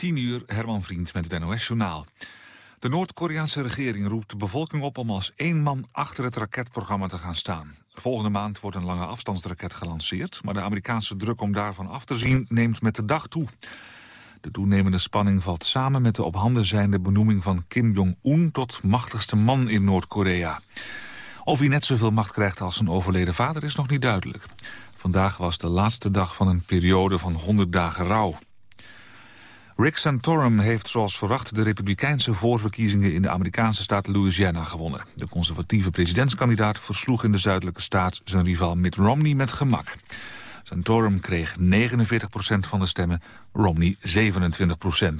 10 uur, Herman Vriend met het NOS-journaal. De Noord-Koreaanse regering roept de bevolking op om als één man achter het raketprogramma te gaan staan. Volgende maand wordt een lange afstandsraket gelanceerd, maar de Amerikaanse druk om daarvan af te zien neemt met de dag toe. De toenemende spanning valt samen met de op handen zijnde benoeming van Kim Jong-un tot machtigste man in Noord-Korea. Of hij net zoveel macht krijgt als zijn overleden vader is nog niet duidelijk. Vandaag was de laatste dag van een periode van 100 dagen rouw. Rick Santorum heeft zoals verwacht de republikeinse voorverkiezingen in de Amerikaanse staat Louisiana gewonnen. De conservatieve presidentskandidaat versloeg in de zuidelijke staat zijn rival Mitt Romney met gemak. Santorum kreeg 49% van de stemmen, Romney 27%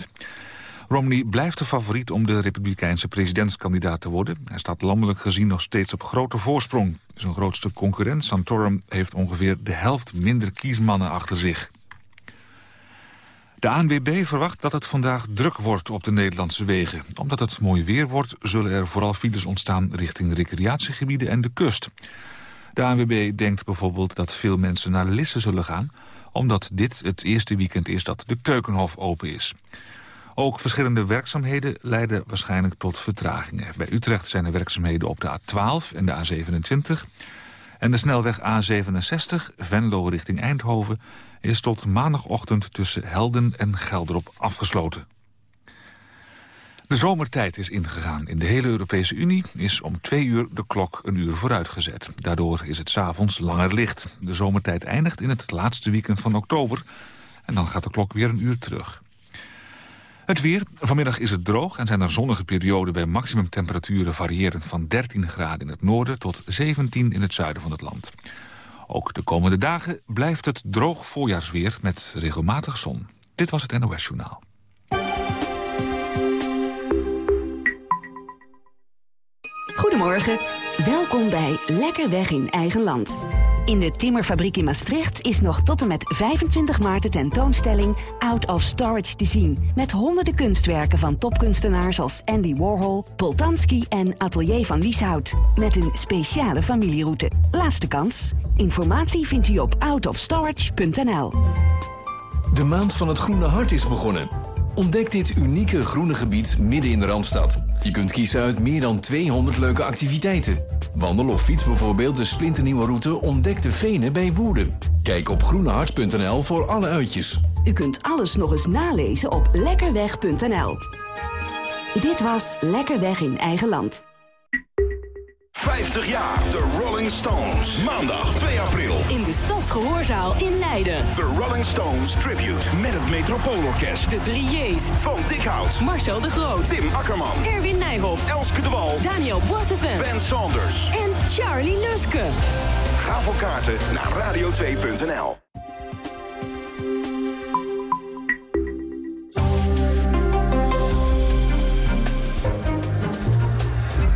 Romney blijft de favoriet om de republikeinse presidentskandidaat te worden. Hij staat landelijk gezien nog steeds op grote voorsprong. Zijn grootste concurrent, Santorum, heeft ongeveer de helft minder kiesmannen achter zich. De ANWB verwacht dat het vandaag druk wordt op de Nederlandse wegen. Omdat het mooi weer wordt, zullen er vooral files ontstaan richting recreatiegebieden en de kust. De ANWB denkt bijvoorbeeld dat veel mensen naar Lisse zullen gaan... omdat dit het eerste weekend is dat de Keukenhof open is. Ook verschillende werkzaamheden leiden waarschijnlijk tot vertragingen. Bij Utrecht zijn er werkzaamheden op de A12 en de A27... En de snelweg A67, Venlo richting Eindhoven is tot maandagochtend tussen Helden en Gelderop afgesloten. De zomertijd is ingegaan. In de hele Europese Unie is om twee uur de klok een uur vooruitgezet. Daardoor is het s'avonds langer licht. De zomertijd eindigt in het laatste weekend van oktober... en dan gaat de klok weer een uur terug. Het weer. Vanmiddag is het droog en zijn er zonnige perioden... bij maximumtemperaturen variërend van 13 graden in het noorden... tot 17 in het zuiden van het land. Ook de komende dagen blijft het droog voorjaarsweer met regelmatig zon. Dit was het NOS Journaal. Goedemorgen. Welkom bij Lekker Weg in Eigen Land. In de Timmerfabriek in Maastricht is nog tot en met 25 maart de tentoonstelling Out of Storage te zien. Met honderden kunstwerken van topkunstenaars als Andy Warhol, Poltanski en Atelier van Lieshout. Met een speciale familieroute. Laatste kans. Informatie vindt u op outofstorage.nl. De maand van het Groene Hart is begonnen. Ontdek dit unieke groene gebied midden in de Randstad. Je kunt kiezen uit meer dan 200 leuke activiteiten. Wandel of fiets bijvoorbeeld de splinternieuwe route Ontdek de Venen bij Woerden. Kijk op groenehart.nl voor alle uitjes. U kunt alles nog eens nalezen op lekkerweg.nl. Dit was Lekker Weg in Eigen Land. 50 jaar de Rolling Stones. Maandag 2 april. In de Stadsgehoorzaal in Leiden. The Rolling Stones Tribute. Met het Metropoolorkest. De drie J's. Van Dikhout. Marcel de Groot. Tim Akkerman. Erwin Nijhoff. Elske de Wal. Daniel Boissevin. Ben Saunders. En Charlie Luske. Ga voor kaarten naar radio2.nl.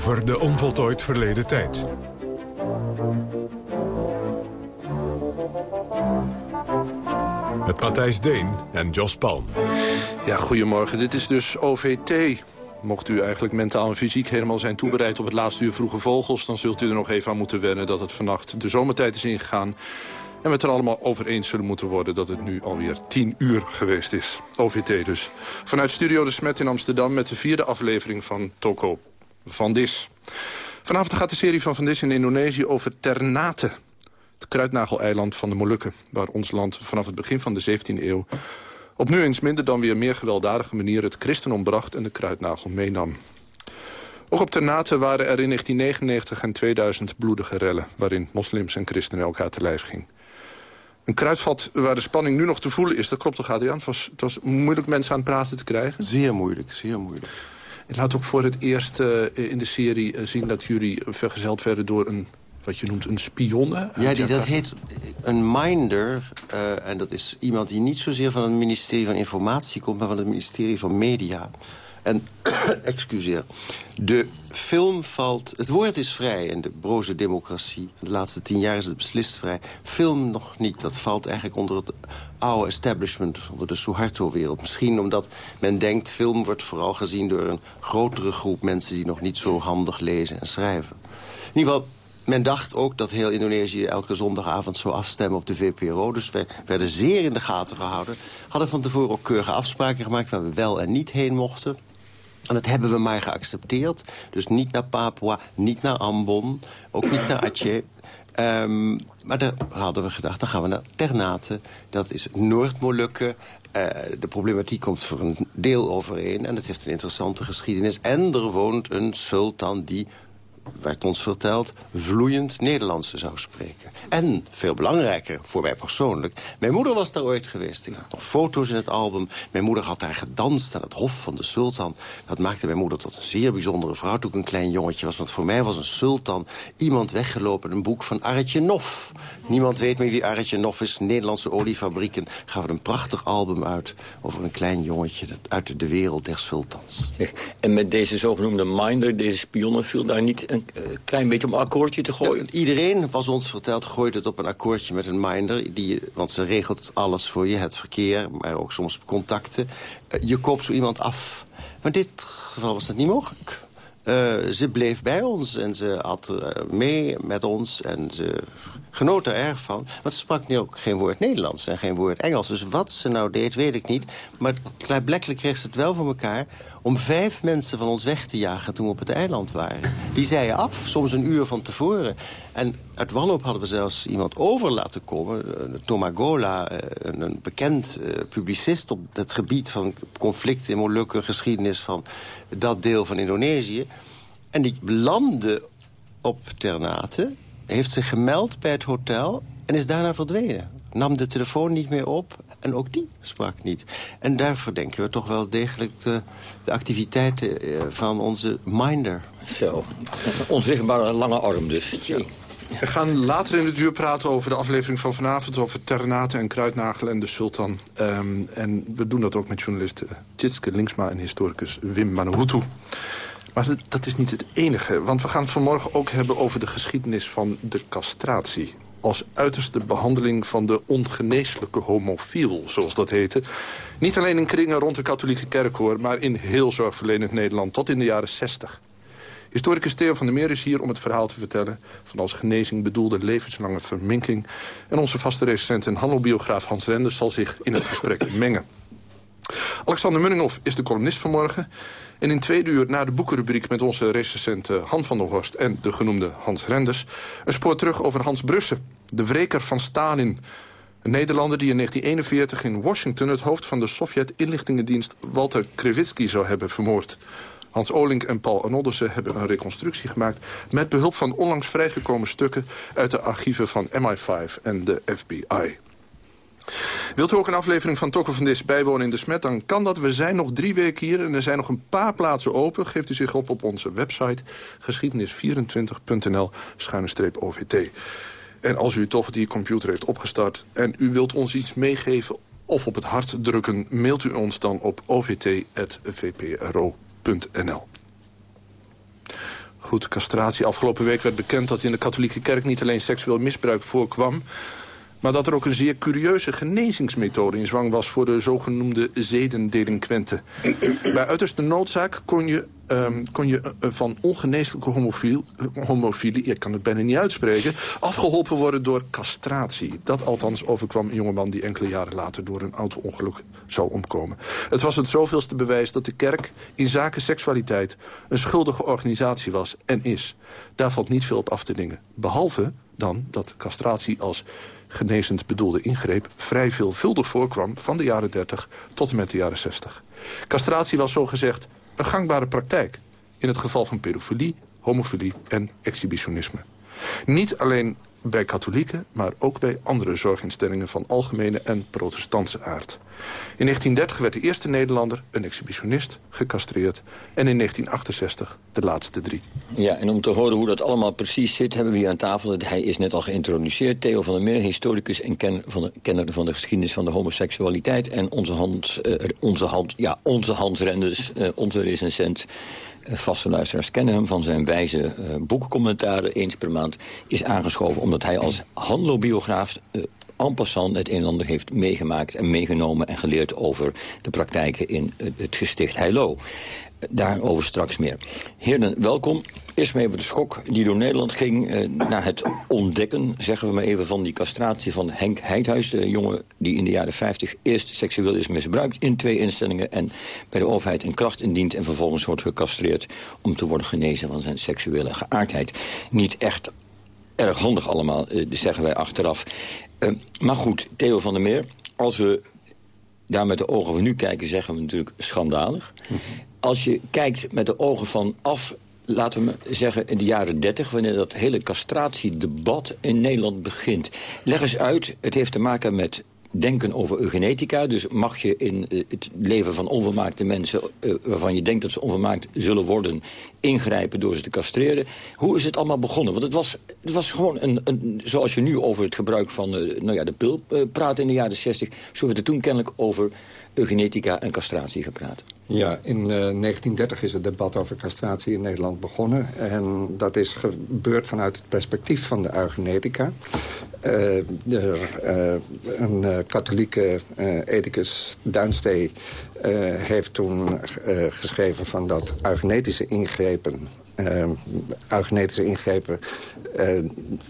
Over de onvoltooid verleden tijd. Met Matthijs Deen en Jos Palm. Ja, goedemorgen. Dit is dus OVT. Mocht u eigenlijk mentaal en fysiek helemaal zijn toebereid op het laatste uur vroege vogels... dan zult u er nog even aan moeten wennen dat het vannacht de zomertijd is ingegaan. En we het er allemaal over eens zullen moeten worden dat het nu alweer tien uur geweest is. OVT dus. Vanuit Studio De Smet in Amsterdam met de vierde aflevering van Toko van Dis. Vanavond gaat de serie van Van Dis in Indonesië over Ternate. Het kruidnageleiland van de Molukken. Waar ons land vanaf het begin van de 17e eeuw... op nu eens minder dan weer meer gewelddadige manier... het christendom bracht en de kruidnagel meenam. Ook op Ternate waren er in 1999 en 2000 bloedige rellen... waarin moslims en christenen elkaar te lijf gingen. Een kruidvat waar de spanning nu nog te voelen is. Dat klopt toch, Adriaan? Het was, het was moeilijk mensen aan het praten te krijgen? Zeer moeilijk, zeer moeilijk. Het laat ook voor het eerst uh, in de serie uh, zien dat jullie vergezeld werden door een wat je noemt een spionne. Ja, die, dat heet een minder. eh, en dat is iemand die niet zozeer van het ministerie van Informatie komt... maar van het ministerie van Media. En, excuseer, de film valt... Het woord is vrij in de broze democratie. De laatste tien jaar is het beslist vrij. Film nog niet. Dat valt eigenlijk onder het oude establishment... onder de Suharto-wereld. Misschien omdat men denkt... film wordt vooral gezien door een grotere groep mensen... die nog niet zo handig lezen en schrijven. In ieder geval, men dacht ook dat heel Indonesië elke zondagavond zou afstemmen op de VPRO. Dus we werden zeer in de gaten gehouden. Hadden van tevoren ook keurige afspraken gemaakt... waar we wel en niet heen mochten. En dat hebben we maar geaccepteerd. Dus niet naar Papua, niet naar Ambon, ook niet naar Aceh. Ehm, maar daar hadden we gedacht, dan gaan we naar Ternate. Dat is Noord-Molukken. Eh, de problematiek komt voor een deel overeen. En het heeft een interessante geschiedenis. En er woont een sultan die werd ons verteld, vloeiend Nederlands zou spreken. En, veel belangrijker voor mij persoonlijk... mijn moeder was daar ooit geweest. Ik had nog foto's in het album. Mijn moeder had daar gedanst aan het hof van de sultan. Dat maakte mijn moeder tot een zeer bijzondere vrouw... toen ik een klein jongetje was. Want voor mij was een sultan iemand weggelopen... een boek van Aretje Nof. Niemand weet meer wie Aretje Nof is. Nederlandse oliefabrieken gaven een prachtig album uit... over een klein jongetje uit de wereld der sultans. En met deze zogenoemde minder, deze spionnen... viel daar niet een eh, klein beetje om een akkoordje te gooien? Iedereen was ons verteld, gooit het op een akkoordje met een minder. Die, want ze regelt alles voor je, het verkeer, maar ook soms contacten. Eh, je koopt zo iemand af. Maar in dit geval was dat niet mogelijk. Eh, ze bleef bij ons en ze had mee met ons en ze genoot er erg van. Want ze sprak nu ook geen woord Nederlands en geen woord Engels. Dus wat ze nou deed, weet ik niet. Maar klaarblijkelijk kreeg ze het wel voor elkaar om vijf mensen van ons weg te jagen toen we op het eiland waren. Die zeiden af, soms een uur van tevoren. En uit wanhoop hadden we zelfs iemand over laten komen. eh, Tomagola, eh, een, bekend eh, publicist op het gebied van conflict in Molukken... geschiedenis van dat deel van Indonesië. En die landde op Ternate, heeft zich gemeld bij het hotel... en is daarna verdwenen. Nam de telefoon niet meer op en ook die sprak niet. En daar verdenken we toch wel degelijk de, de activiteiten eh, van onze minder. Zo, onzichtbare lange arm dus. Tjie. We gaan later in het uur praten over de aflevering van vanavond... over Ternate en Kruidnagel en de Sultan. Ehm, en we doen dat ook met journalist eh, Tjitske Linksma... en historicus Wim Manuhutu. Maar dat, dat is niet het enige. Want we gaan het vanmorgen ook hebben over de geschiedenis van de castratie. Als uiterste behandeling van de ongeneeslijke homofiel, zoals dat heette. Niet alleen in kringen rond de katholieke kerk hoor... maar in heel zorgverlenend Nederland, tot in de jaren 60. Historicus Theo van der Meer is hier om het verhaal te vertellen... van als genezing bedoelde levenslange verminking. En onze vaste recensent en handelbiograaf Hans Renders... zal zich in het gesprek mengen. Alexander Munninghoff is de columnist vanmorgen. En in tweede uur na de boekenrubriek met onze recensent eh, Han van der Horst... en de genoemde Hans Renders... een spoor terug over Hans Brussen, de wreker van Stalin... Een Nederlander die in 1941 in Washington... het hoofd van de Sovjet-inlichtingendienst Walter Krivitsky zou hebben vermoord. Hans Olink en Paul Anoddersen hebben een reconstructie gemaakt... met behulp van onlangs vrijgekomen stukken... uit de archieven van MI5 en de FBI. Wilt u ook een aflevering van Tokken van Dis bijwonen in de Smet... dan kan dat. We zijn nog drie weken hier en er zijn nog een paar plaatsen open. Geeft u zich op op onze website geschiedenis24.nl-ovt. En als u toch die computer heeft opgestart en u wilt ons iets meegeven... of op het hart drukken, mailt u ons dan op ovt.vpro.nl. Goed, castratie. Afgelopen week werd bekend dat in de katholieke kerk... niet alleen seksueel misbruik voorkwam... maar dat er ook een zeer curieuze genezingsmethode in zwang was... voor de zogenoemde zedendelinquenten. Bij uiterste noodzaak kon je, ehm, kon je eh, van ongeneeslijke homofilie... ik kan het bijna niet uitspreken... afgeholpen worden door castratie. Dat althans overkwam een jongeman die enkele jaren later... door een auto-ongeluk zou omkomen. Het was het zoveelste bewijs dat de kerk in zaken seksualiteit... een schuldige organisatie was en is. Daar valt niet veel op af te dingen. Behalve dan dat castratie als genezend bedoelde ingreep... vrij veelvuldig voorkwam van de jaren 30 tot en met de jaren 60. Castratie was zogezegd een gangbare praktijk... in het geval van pedofilie, homofilie en exhibitionisme. Niet alleen bij katholieken... maar ook bij andere zorginstellingen van algemene en protestantse aard. In 1930 werd de eerste Nederlander, een exhibitionist, gecastreerd. En in 1968 de laatste drie. Ja, en om te horen hoe dat allemaal precies zit... hebben we hier aan tafel, hij is net al geïntroduceerd... Theo van der Meer, historicus en ken, van de, kenner van de geschiedenis van de homoseksualiteit... en onze, hand, uh, onze, hand, ja, onze uh, onze recensent... Vaste luisteraars kennen hem van zijn wijze uh, boekcommentaren eens per maand... is aangeschoven omdat hij als handlobiograaf uh, en passant het een en ander heeft meegemaakt en meegenomen... en geleerd over de praktijken in het gesticht Heilo. Daarover straks meer. Heren, welkom. Eerst maar even de schok die door Nederland ging... Eh, naar het ontdekken, zeggen we maar even, van die castratie van Henk Heidhuis. De jongen die in de jaren 50 eerst seksueel is misbruikt in twee instellingen... en bij de overheid een klacht indient en vervolgens wordt gecastreerd... om te worden genezen van zijn seksuele geaardheid. Niet echt erg handig allemaal, eh, zeggen wij achteraf. Uh, maar goed, Theo van der Meer, als we daar met de ogen van nu kijken... zeggen we natuurlijk schandalig. Mm -hmm. Als je kijkt met de ogen van af laten we zeggen, in de jaren 30... wanneer dat hele castratiedebat in Nederland begint. Leg eens uit, het heeft te maken met denken over eugenetica. Dus mag je in het leven van onvermaakte mensen... Uh, waarvan je denkt dat ze onvermaakt zullen worden... ingrijpen door ze te castreren. Hoe is het allemaal begonnen? Want het was, het was gewoon een, een zoals je nu over het gebruik van uh, nou ja, de pil uh, praat in de jaren 60... zo werd er toen kennelijk over eugenetica en castratie gepraat. Ja, in uh, 1930 is het debat over castratie in Nederland begonnen. En dat is gebeurd vanuit het perspectief van de eugenetica. Uh, een katholieke ethicus, Duinstee, heeft toen geschreven van dat eugenetische ingrepen uh, eugenetische ingrepen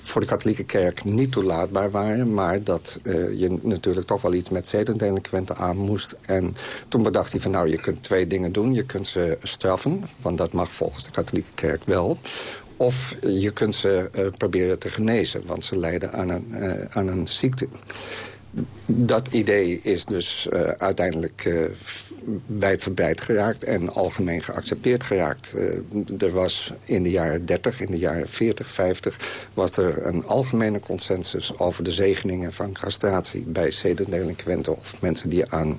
voor de katholieke kerk niet toelaatbaar waren... maar dat je natuurlijk toch wel iets met zedendelinquenten aan moest. En toen bedacht hij van nou, je kunt twee dingen doen. Je kunt ze straffen, want dat mag volgens de katholieke kerk wel... Of je kunt ze proberen te genezen, want ze lijden aan een, aan een ziekte. Dat idee is dus uh, uiteindelijk uh, wijdverbreid geraakt en algemeen geaccepteerd geraakt. Uh, er was in de jaren 30, in de jaren 40, 50... was er een algemene consensus over de zegeningen van castratie... bij zedendelinquenten of mensen die aan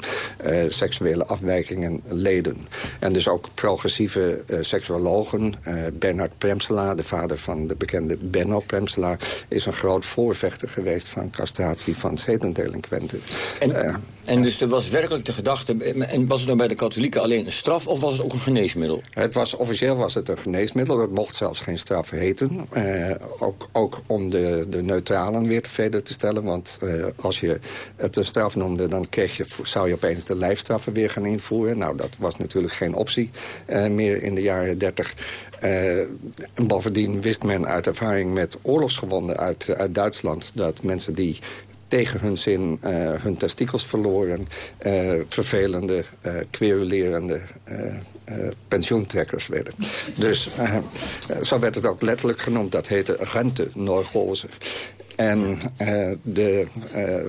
seksuele afwijkingen leden. En dus ook progressieve seksuologen. Bernard Premsela, de vader van de bekende Benno Premsela... is een groot voorvechter geweest van castratie van zedendelinquenten. En, uh, en dus er was werkelijk de gedachte... En was het dan bij de katholieken alleen een straf of was het ook een geneesmiddel? Het was, officieel was het een geneesmiddel. Dat mocht zelfs geen straf heten. Uh, ook, ook om de, de neutralen weer tevreden te stellen. Want uh, als je het een straf noemde... dan kreeg je, zou je opeens de lijfstraffen weer gaan invoeren. Nou, dat was natuurlijk geen optie meer in de jaren 30. Uh, en bovendien wist men uit ervaring met oorlogsgewonden uit, uit Duitsland... dat mensen die tegen hun zin uh, hun testikels verloren... Uh, vervelende, uh, querulerende pensioentrekkers werden. Dus zo werd het ook letterlijk genoemd. Dat heette renteneurose. En uh, de, uh,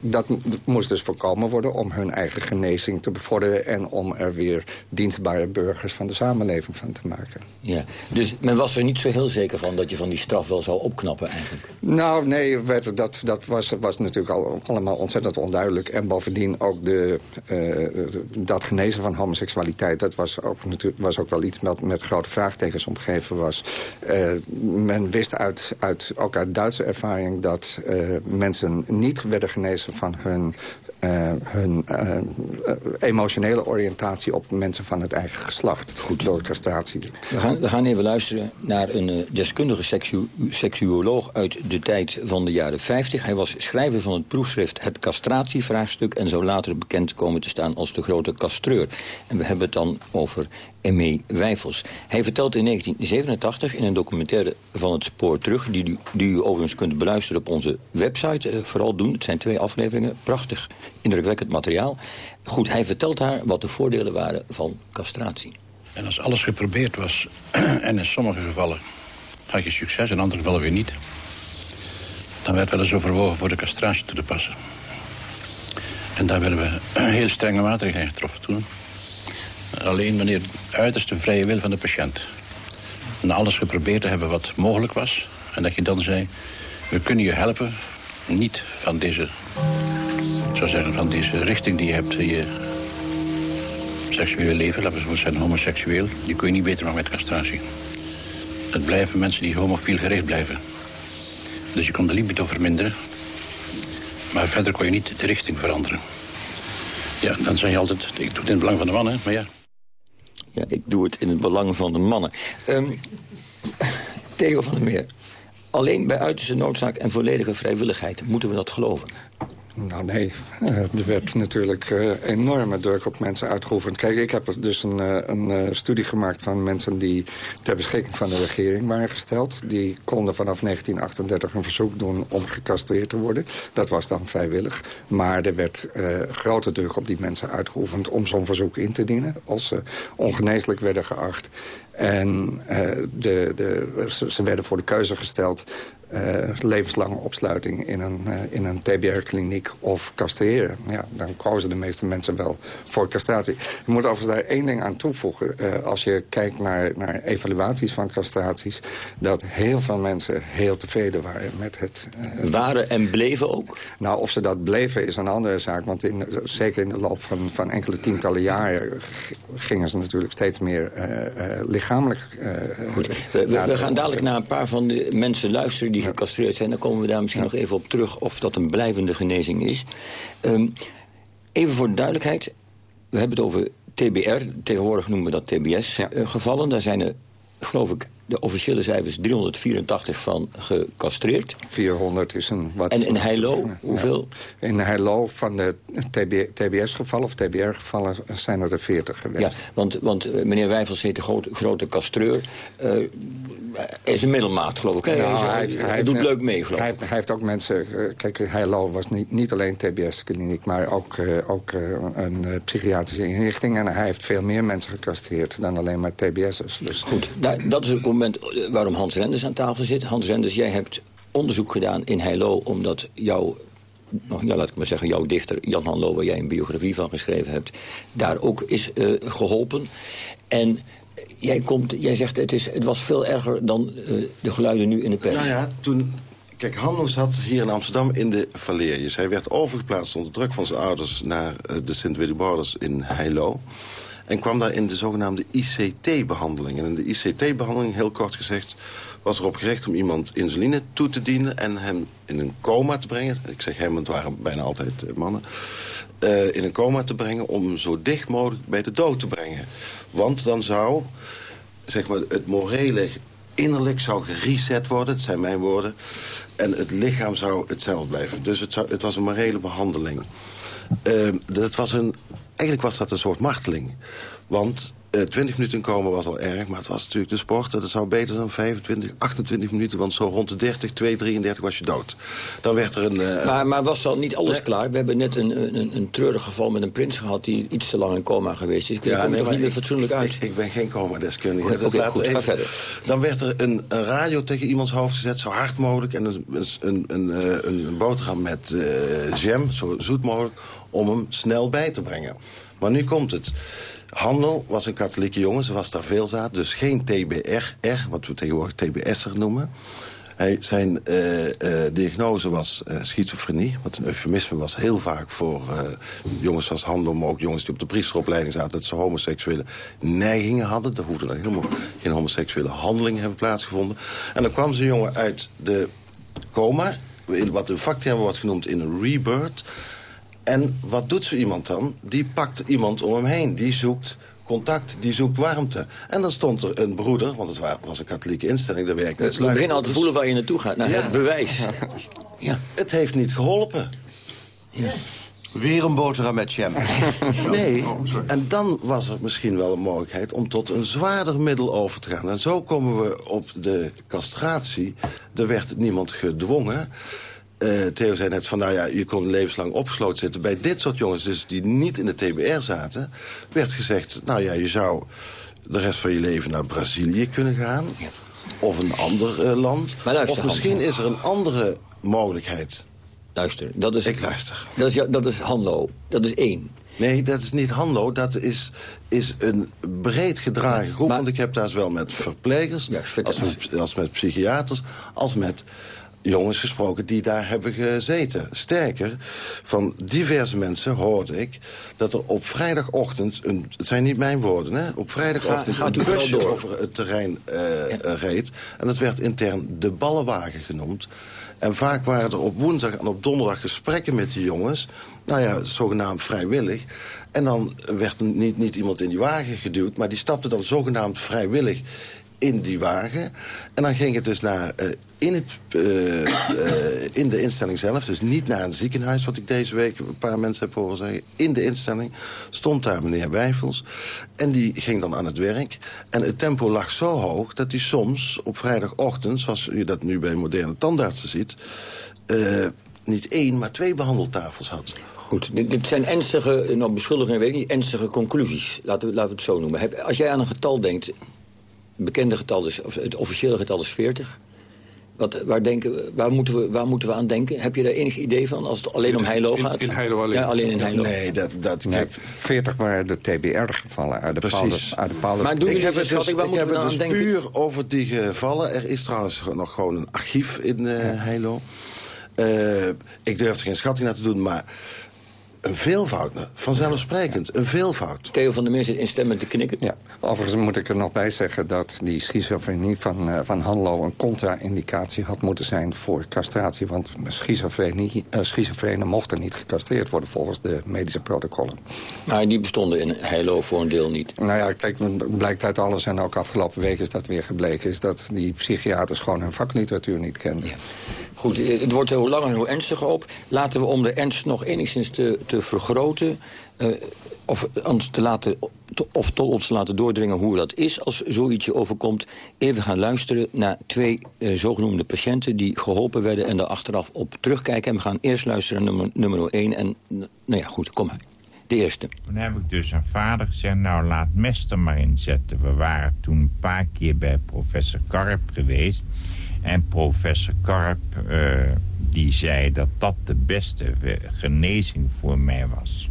dat moest dus voorkomen worden om hun eigen genezing te bevorderen... en om er weer dienstbare burgers van de samenleving van te maken. Ja, dus men was er niet zo heel zeker van dat je van die straf wel zou opknappen eigenlijk? Nou, nee, werd, dat, dat was, was natuurlijk al, allemaal ontzettend onduidelijk. En bovendien ook de, uh, dat genezen van homoseksualiteit... dat was ook, natuurlijk, was ook wel iets met, met grote vraagtekens omgeven was. men wist uit, uit, ook uit Duitse ervaring dat uh, mensen niet werden genezen van hun, uh, hun uh, emotionele oriëntatie op mensen van het eigen geslacht. Goed. Door castratie. We gaan, we gaan even luisteren naar een deskundige seksu seksuoloog uit de tijd van de jaren 50. Hij was schrijver van het proefschrift Het castratievraagstuk... en zou later bekend komen te staan als de grote castreur. En we hebben het dan over M.E. Wijfels. Hij vertelt in 1987 in een documentaire van het spoor terug... die u, die u overigens kunt beluisteren op onze website. Uh, vooral doen, het zijn twee afleveringen. Prachtig, indrukwekkend materiaal. Goed, hij vertelt haar wat de voordelen waren van castratie. En als alles geprobeerd was, en in sommige gevallen had je succes... in andere gevallen weer niet... dan werd wel eens overwogen voor de castratie toe te passen. En daar werden we heel strenge maatregelen getroffen toen... Alleen wanneer de uiterste vrije wil van de patiënt. En alles geprobeerd te hebben wat mogelijk was. En dat je dan zei, We kunnen je helpen, niet van deze, zou zeggen, van deze richting die je hebt je seksuele leven. Laten we zo zijn, homoseksueel. Die kun je niet beter maken met castratie. Het blijven mensen die homofiel gericht blijven. Dus je kon de libido verminderen. Maar verder kon je niet de richting veranderen. Ja, dan zeg je altijd, ik doe het in het belang van de mannen, maar ja. Ja, ik doe het in het belang van de mannen. Ehm, Theo van der Meer. Alleen bij uiterste noodzaak en volledige vrijwilligheid moeten we dat geloven. Nou nee, Eh, er werd natuurlijk eh, enorme druk op mensen uitgeoefend. Kijk, ik heb dus een, eh, een studie gemaakt van mensen die ter beschikking van de regering waren gesteld. Die konden vanaf 1938 een verzoek doen om gecastreerd te worden. Dat was dan vrijwillig. Maar er werd grote druk op die mensen uitgeoefend om zo'n verzoek in te dienen. Als ze ongeneeslijk werden geacht. En de, de, ze, ze werden voor de keuze gesteld levenslange opsluiting in een, eh, in een TBR-kliniek of castreren. Ja, dan kozen de meeste mensen wel voor castratie. Je moet overigens daar één ding aan toevoegen. Eh, als je kijkt naar, naar evaluaties van castraties... dat heel veel mensen heel tevreden waren met het... eh, Waren en bleven ook? nou, of ze dat bleven is een andere zaak. Want in, zeker in de loop van, van enkele tientallen jaren... gingen ze natuurlijk steeds meer eh, eh, lichamelijk... eh, We, we- gaan dadelijk naar een paar van de mensen luisteren die gecastreerd zijn. Dan komen we daar misschien nog even op terug of dat een blijvende genezing is. Ehm, even voor de duidelijkheid. We hebben het over TBR. Tegenwoordig noemen we dat TBS-gevallen. Daar zijn er, geloof ik, de officiële cijfers 384 van gecastreerd. 400 is een wat... En in Heilo, hoeveel? In Heilo van de TBS-gevallen of TBR-gevallen zijn er 40 geweest. Ja, want, want eh, meneer Wijfels heet de grote, grote castreur. Hij is een middelmaat, geloof ik. Nou, hij, is- hij doet leuk mee, geloof ik. heeft, hij heeft ook mensen... eh, Kijk, Heilo was niet, niet alleen TBS-kliniek... maar ook, ook een psychiatrische inrichting. En hij heeft veel meer mensen gecastreerd dan alleen maar TBS'ers. Dus Goed, dat is het eh, waarom Hans Renders aan tafel zit. Hans Renders, jij hebt onderzoek gedaan in Heilo... omdat jouw, nou, ja, laat ik maar zeggen, jouw dichter Jan Hanlo... waar jij een biografie van geschreven hebt... daar ook is eh, geholpen. En jij, komt, jij zegt, het, is, het was veel erger dan eh, de geluiden nu in de pers. Nou ja, toen... Kijk, Hanno zat hier in Amsterdam in de Valeerjes. Hij werd overgeplaatst onder druk van zijn ouders... naar eh, de sint willy Borders in Heilo. En kwam daar in de zogenaamde ICT-behandeling. En in de ICT-behandeling, heel kort gezegd... was erop gericht om iemand insuline toe te dienen... en hem in een coma te brengen. Ik zeg hem, want het waren bijna altijd eh, mannen. eh, in een coma te brengen om zo dicht mogelijk bij de dood te brengen. Want dan zou zeg maar, het morele innerlijk zou gereset worden, het zijn mijn woorden. En het lichaam zou hetzelfde blijven. Dus het, het was een morele behandeling. Ehm, dat was een, eigenlijk was dat een soort marteling. Want eh 20 minuten in komen was al erg, maar het was natuurlijk de sport. Dat zou beter dan 25, 28 minuten, want zo rond de 30, 2, 33 was je dood. Dan werd er een... eh, Maar, maar was dan niet alles klaar? We hebben net een, een, een treurig geval met een prins gehad... die iets te lang in coma geweest is. Kom je nee, maar niet meer ik- fatsoenlijk uit? Ik, ik ben geen coma-deskundige. Dat even- verder. Dan werd er een, een radio tegen iemands hoofd gezet, zo hard mogelijk... en een, een, een, eh, een boterham met eh, jam, zo zoet mogelijk... om hem snel bij te brengen. Maar nu komt het. Handel was een katholieke jongen, ze was daar veel zaad, dus geen TBR, wat we tegenwoordig TBS'er noemen... Hij, zijn eh, eh, diagnose was eh, schizofrenie. Wat een eufemisme was heel vaak voor jongens zoals Handel... maar ook jongens die op de priesteropleiding zaten... dat ze homoseksuele neigingen hadden. Er hoefden dan helemaal geen homoseksuele handelingen hebben plaatsgevonden. En dan kwam zo'n jongen uit de coma... wat een vakterm wordt genoemd in een rebirth... En wat doet zo iemand dan? Die pakt iemand om hem heen. Die zoekt contact, die zoekt warmte. En dan stond er een broeder, want het wa- was een katholieke instelling... daar werkte We beginnen al te voelen waar je naartoe gaat, naar Ja. het bewijs. Ja. Het heeft niet geholpen. Weer een boterham met jam. Nee, en dan was er misschien wel een mogelijkheid om tot een zwaarder middel over te gaan. En zo komen we op de castratie. Er werd niemand gedwongen. Eh, Theo zei net van, nou ja, je kon levenslang opgesloten zitten. Bij dit soort jongens, dus die niet in de TBR zaten... werd gezegd, nou ja, je zou de rest van je leven naar Brazilië kunnen gaan. Of een ander eh, land. Maar luister, of misschien is er een andere mogelijkheid. Luister, dat is, Ik luister. dat is, dat is Hanlo. Dat is één. Nee, dat is niet Hanlo. Dat is, is een breed gedragen groep. Maar- want ik heb daar zowel met verplegers... Ja, als, met, als met psychiaters... als met jongens gesproken die daar hebben gezeten. Sterker, van diverse mensen hoorde ik dat er op vrijdagochtend... Een, het zijn niet mijn woorden, hè? Op vrijdagochtend Ga- gaat u een busje door. over het terrein eh, reed. En dat werd intern de ballenwagen genoemd. En vaak waren er op woensdag en op donderdag gesprekken met die jongens. Nou ja, zogenaamd vrijwillig. En dan werd niet, niet iemand in die wagen geduwd... maar die stapte dan zogenaamd vrijwillig in die wagen. En dan ging het dus naar, eh, in, het, eh, eh, in de instelling zelf. Dus niet naar een ziekenhuis, wat ik deze week een paar mensen heb horen zeggen. In de instelling stond daar meneer Wijfels. En die ging dan aan het werk. En het tempo lag zo hoog dat hij soms op vrijdagochtend... zoals u dat nu bij moderne tandartsen ziet... niet één, maar twee behandeltafels had. Goed, dit, dit zijn ernstige, nou beschuldigingen weet ik niet, ernstige conclusies. Laten we, laten we het zo noemen. Heb, als jij aan een getal denkt, bekende getal is, of het officiële getal is 40. Wat, waar, denken, we- waar, moeten we, waar moeten we aan denken? Heb je daar enig idee van als het alleen om Heilo gaat? in Heilo alleen. Ja, alleen in Heilo. Nee, dat, dat, Nee, kijk, 40 waren de TBR-gevallen uit de Precies. Paulus. Uit de Paulus. Maar doe je ik heb dus het dus, schatting, waar ik heb moeten we het dus aan denken? puur over die gevallen. Er is trouwens nog gewoon een archief in eh Heilo. Eh, ik durf er geen schatting naar te doen, maar een veelvoud, nou, vanzelfsprekend, een veelvoud. Theo van der Meer zit instemmend te knikken. Ja, overigens moet ik er nog bij zeggen dat die schizofrenie van, eh, van Hanlo... een contra-indicatie had moeten zijn voor castratie. Want schizofrenie, eh, schizofrenen mochten niet gecastreerd worden volgens de medische protocollen. Maar die bestonden in Heilo voor een deel niet. Nou ja, kijk, het blijkt uit alles en ook afgelopen week is dat weer gebleken... is dat die psychiaters gewoon hun vakliteratuur niet kenden. Goed, eh, het wordt hoe langer hoe ernstiger op. Laten we om de ernst nog enigszins te, te vergroten... eh, of, ons te laten, of tot ons te laten doordringen hoe dat is als zoiets je overkomt... even gaan luisteren naar twee eh, zogenoemde patiënten... die geholpen werden en daar achteraf op terugkijken. En we gaan eerst luisteren naar nummer, nummer 1. En, nou ja, goed, kom maar. De eerste. Toen heb ik dus aan vader gezegd, nou laat Mes er maar inzetten. We waren toen een paar keer bij professor Karp geweest. En professor Karp, eh, die zei dat dat de beste genezing voor mij was.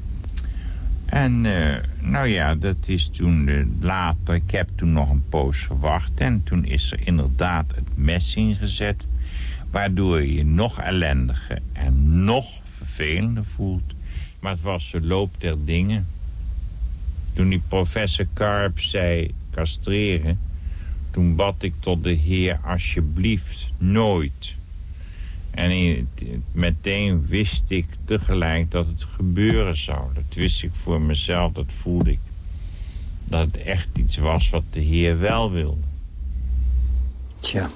En eh, nou ja, dat is toen eh, later, ik heb toen nog een poos gewacht. En toen is er inderdaad het mes ingezet. Waardoor je je nog ellendiger en nog vervelender voelt. Maar het was de loop der dingen. Toen die professor Karp zei castreren... toen bad ik tot de heer alsjeblieft nooit. En meteen wist ik tegelijk dat het gebeuren zou. Dat wist ik voor mezelf, dat voelde ik. Dat het echt iets was wat de heer wel wilde. Tja,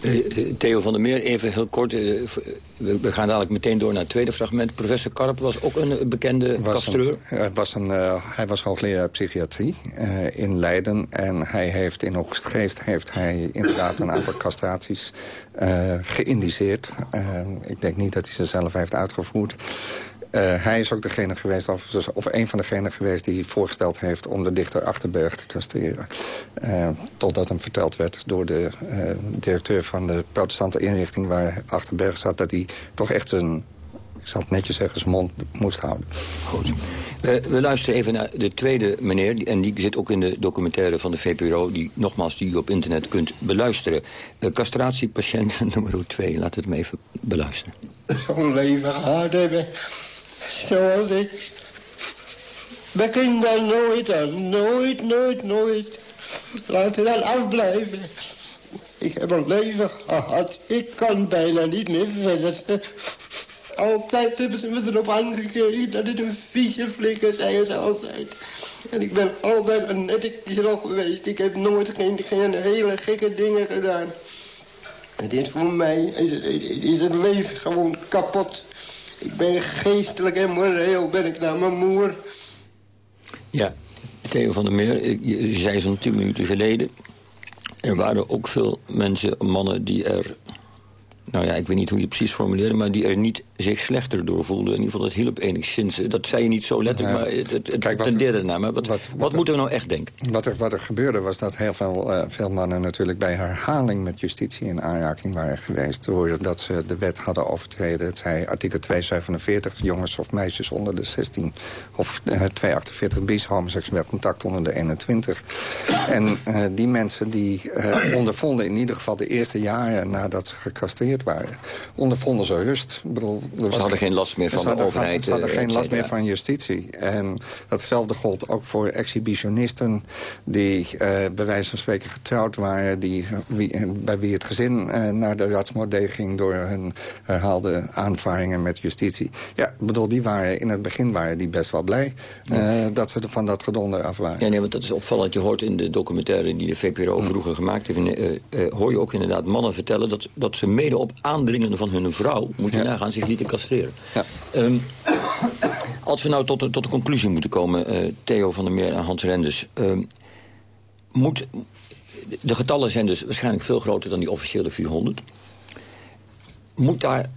Eh, eh, Theo van der Meer, even heel kort. eh, we, we gaan dadelijk meteen door naar het tweede fragment. Professor Karp was ook een bekende was castreur. Een, het was een, hij was hoogleraar psychiatrie in Leiden. En hij heeft in Oostgeest heeft hij inderdaad een aantal castraties geïndiceerd. Ik denk niet dat hij ze zelf heeft uitgevoerd. Eh, hij is ook degene geweest, of, of een van degenen geweest... die voorgesteld heeft om de dichter Achterberg te castreren. Eh, totdat hem verteld werd door de eh, directeur van de protestante inrichting... waar Achterberg zat, dat hij toch echt zijn... ik zal het netjes zeggen, zijn mond moest houden. Goed. We, we luisteren even naar de tweede meneer. En die zit ook in de documentaire van de VPRO. Die, nogmaals, die je op internet kunt beluisteren. Castratiepatiënt nummer 2. Laten we het maar even beluisteren. Zo'n leven gehad hebben. Zoals ik. We kunnen daar nooit aan. Nooit, nooit, nooit. Laten we dan afblijven. Ik heb een leven gehad. Ik kan bijna niet meer verder. Altijd hebben ze me erop aangekeken dat het een vieze flikker zijn ze altijd. En ik ben altijd een nette kerel geweest. Ik heb nooit geen, geen hele gekke dingen gedaan. Het is voor mij is is het leven gewoon kapot. Ik ben geestelijk en moreel ben ik naar mijn moer. Ja, Theo van der Meer, je zei zo'n tien minuten geleden... er waren ook veel mensen, mannen die er... nou ja, ik weet niet hoe je het precies formuleerde... maar die er niet zich slechter door voelde. In ieder geval, dat hielp enigszins. Dat zei je niet zo letterlijk, maar het, het, Kijk, wat- tendeerde ernaar. Maar wat, wat, moeten we nou echt denken? Wat er, wat er gebeurde was dat heel veel, eh, veel mannen natuurlijk bij herhaling met justitie in aanraking waren geweest. Doordat ze de wet hadden overtreden. Het zij artikel 247, jongens of meisjes onder de 16. Of eh, 248 bis, homoseksueel contact onder de 21. En eh, die mensen die eh, ondervonden in ieder geval de eerste jaren nadat ze gecastreerd waren. Ondervonden ze rust. Ik bedoel, Ze hadden geen last meer van de hadden- overheid, Ze hadden eh, geen last meer van justitie. En datzelfde gold ook voor exhibitionisten... die eh, bij wijze van spreken getrouwd waren... Die, eh, wie, bij wie het gezin naar de Ratsmodee ging... door hun herhaalde aanvaringen met justitie. Ja, ik bedoel, die waren, in het begin waren die best wel blij... dat ze er van dat gedonder af waren. Ja, nee, want dat is opvallend. Je hoort in de documentaire die de VPRO vroeger gemaakt heeft... hoor je ook inderdaad mannen vertellen... dat, dat ze mede op aandringen van hun vrouw... moet je nagaan, zich lieten castreren. Ehm, als we nou tot, de- tot de conclusie moeten komen... eh, Theo van der Meer en Hans Renders... ehm, moet, de getallen zijn dus waarschijnlijk veel groter dan die officiële 400. Moet daar,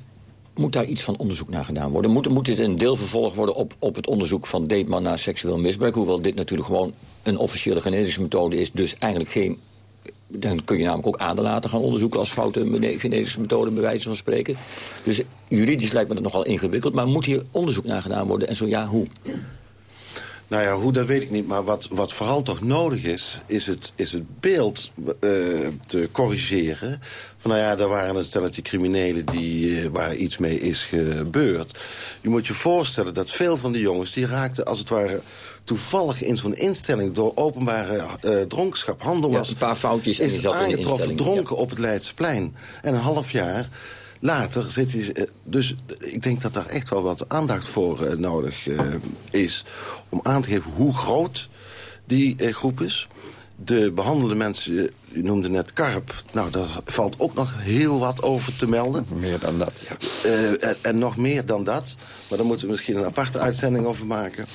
moet daar iets van onderzoek naar gedaan worden? Moet, moet dit een deelvervolg worden op, op het onderzoek van Deetman naar seksueel misbruik? Hoewel dit natuurlijk gewoon een officiële genetische methode is... dus eigenlijk geen... Dan kun je namelijk ook aderlaten gaan onderzoeken... als foute genetische methode, bij wijze van spreken. Dus juridisch lijkt me dat nogal ingewikkeld. Maar moet hier onderzoek naar gedaan worden? En zo ja, hoe? Nou ja, hoe, dat weet ik niet. Maar wat, wat vooral toch nodig is, is het, is het beeld eh, te corrigeren. Van nou ja, daar waren een stelletje criminelen die, eh, waar iets mee is gebeurd. Je moet je voorstellen dat veel van die jongens... die raakten als het ware toevallig in zo'n instelling... door openbare eh dronkenschap, handel Ja, was... een paar foutjes is in aangetroffen instelling, dronken op het Leidseplein. En een half jaar later zit hij... eh, Dus ik denk dat daar echt wel wat aandacht voor eh, nodig is... om aan te geven hoe groot die groep is. De behandelde mensen, u noemde net Karp... nou, daar valt ook nog heel wat over te melden. Meer dan dat, ja. En, en nog meer dan dat. Maar daar moeten we misschien een aparte uitzending over maken.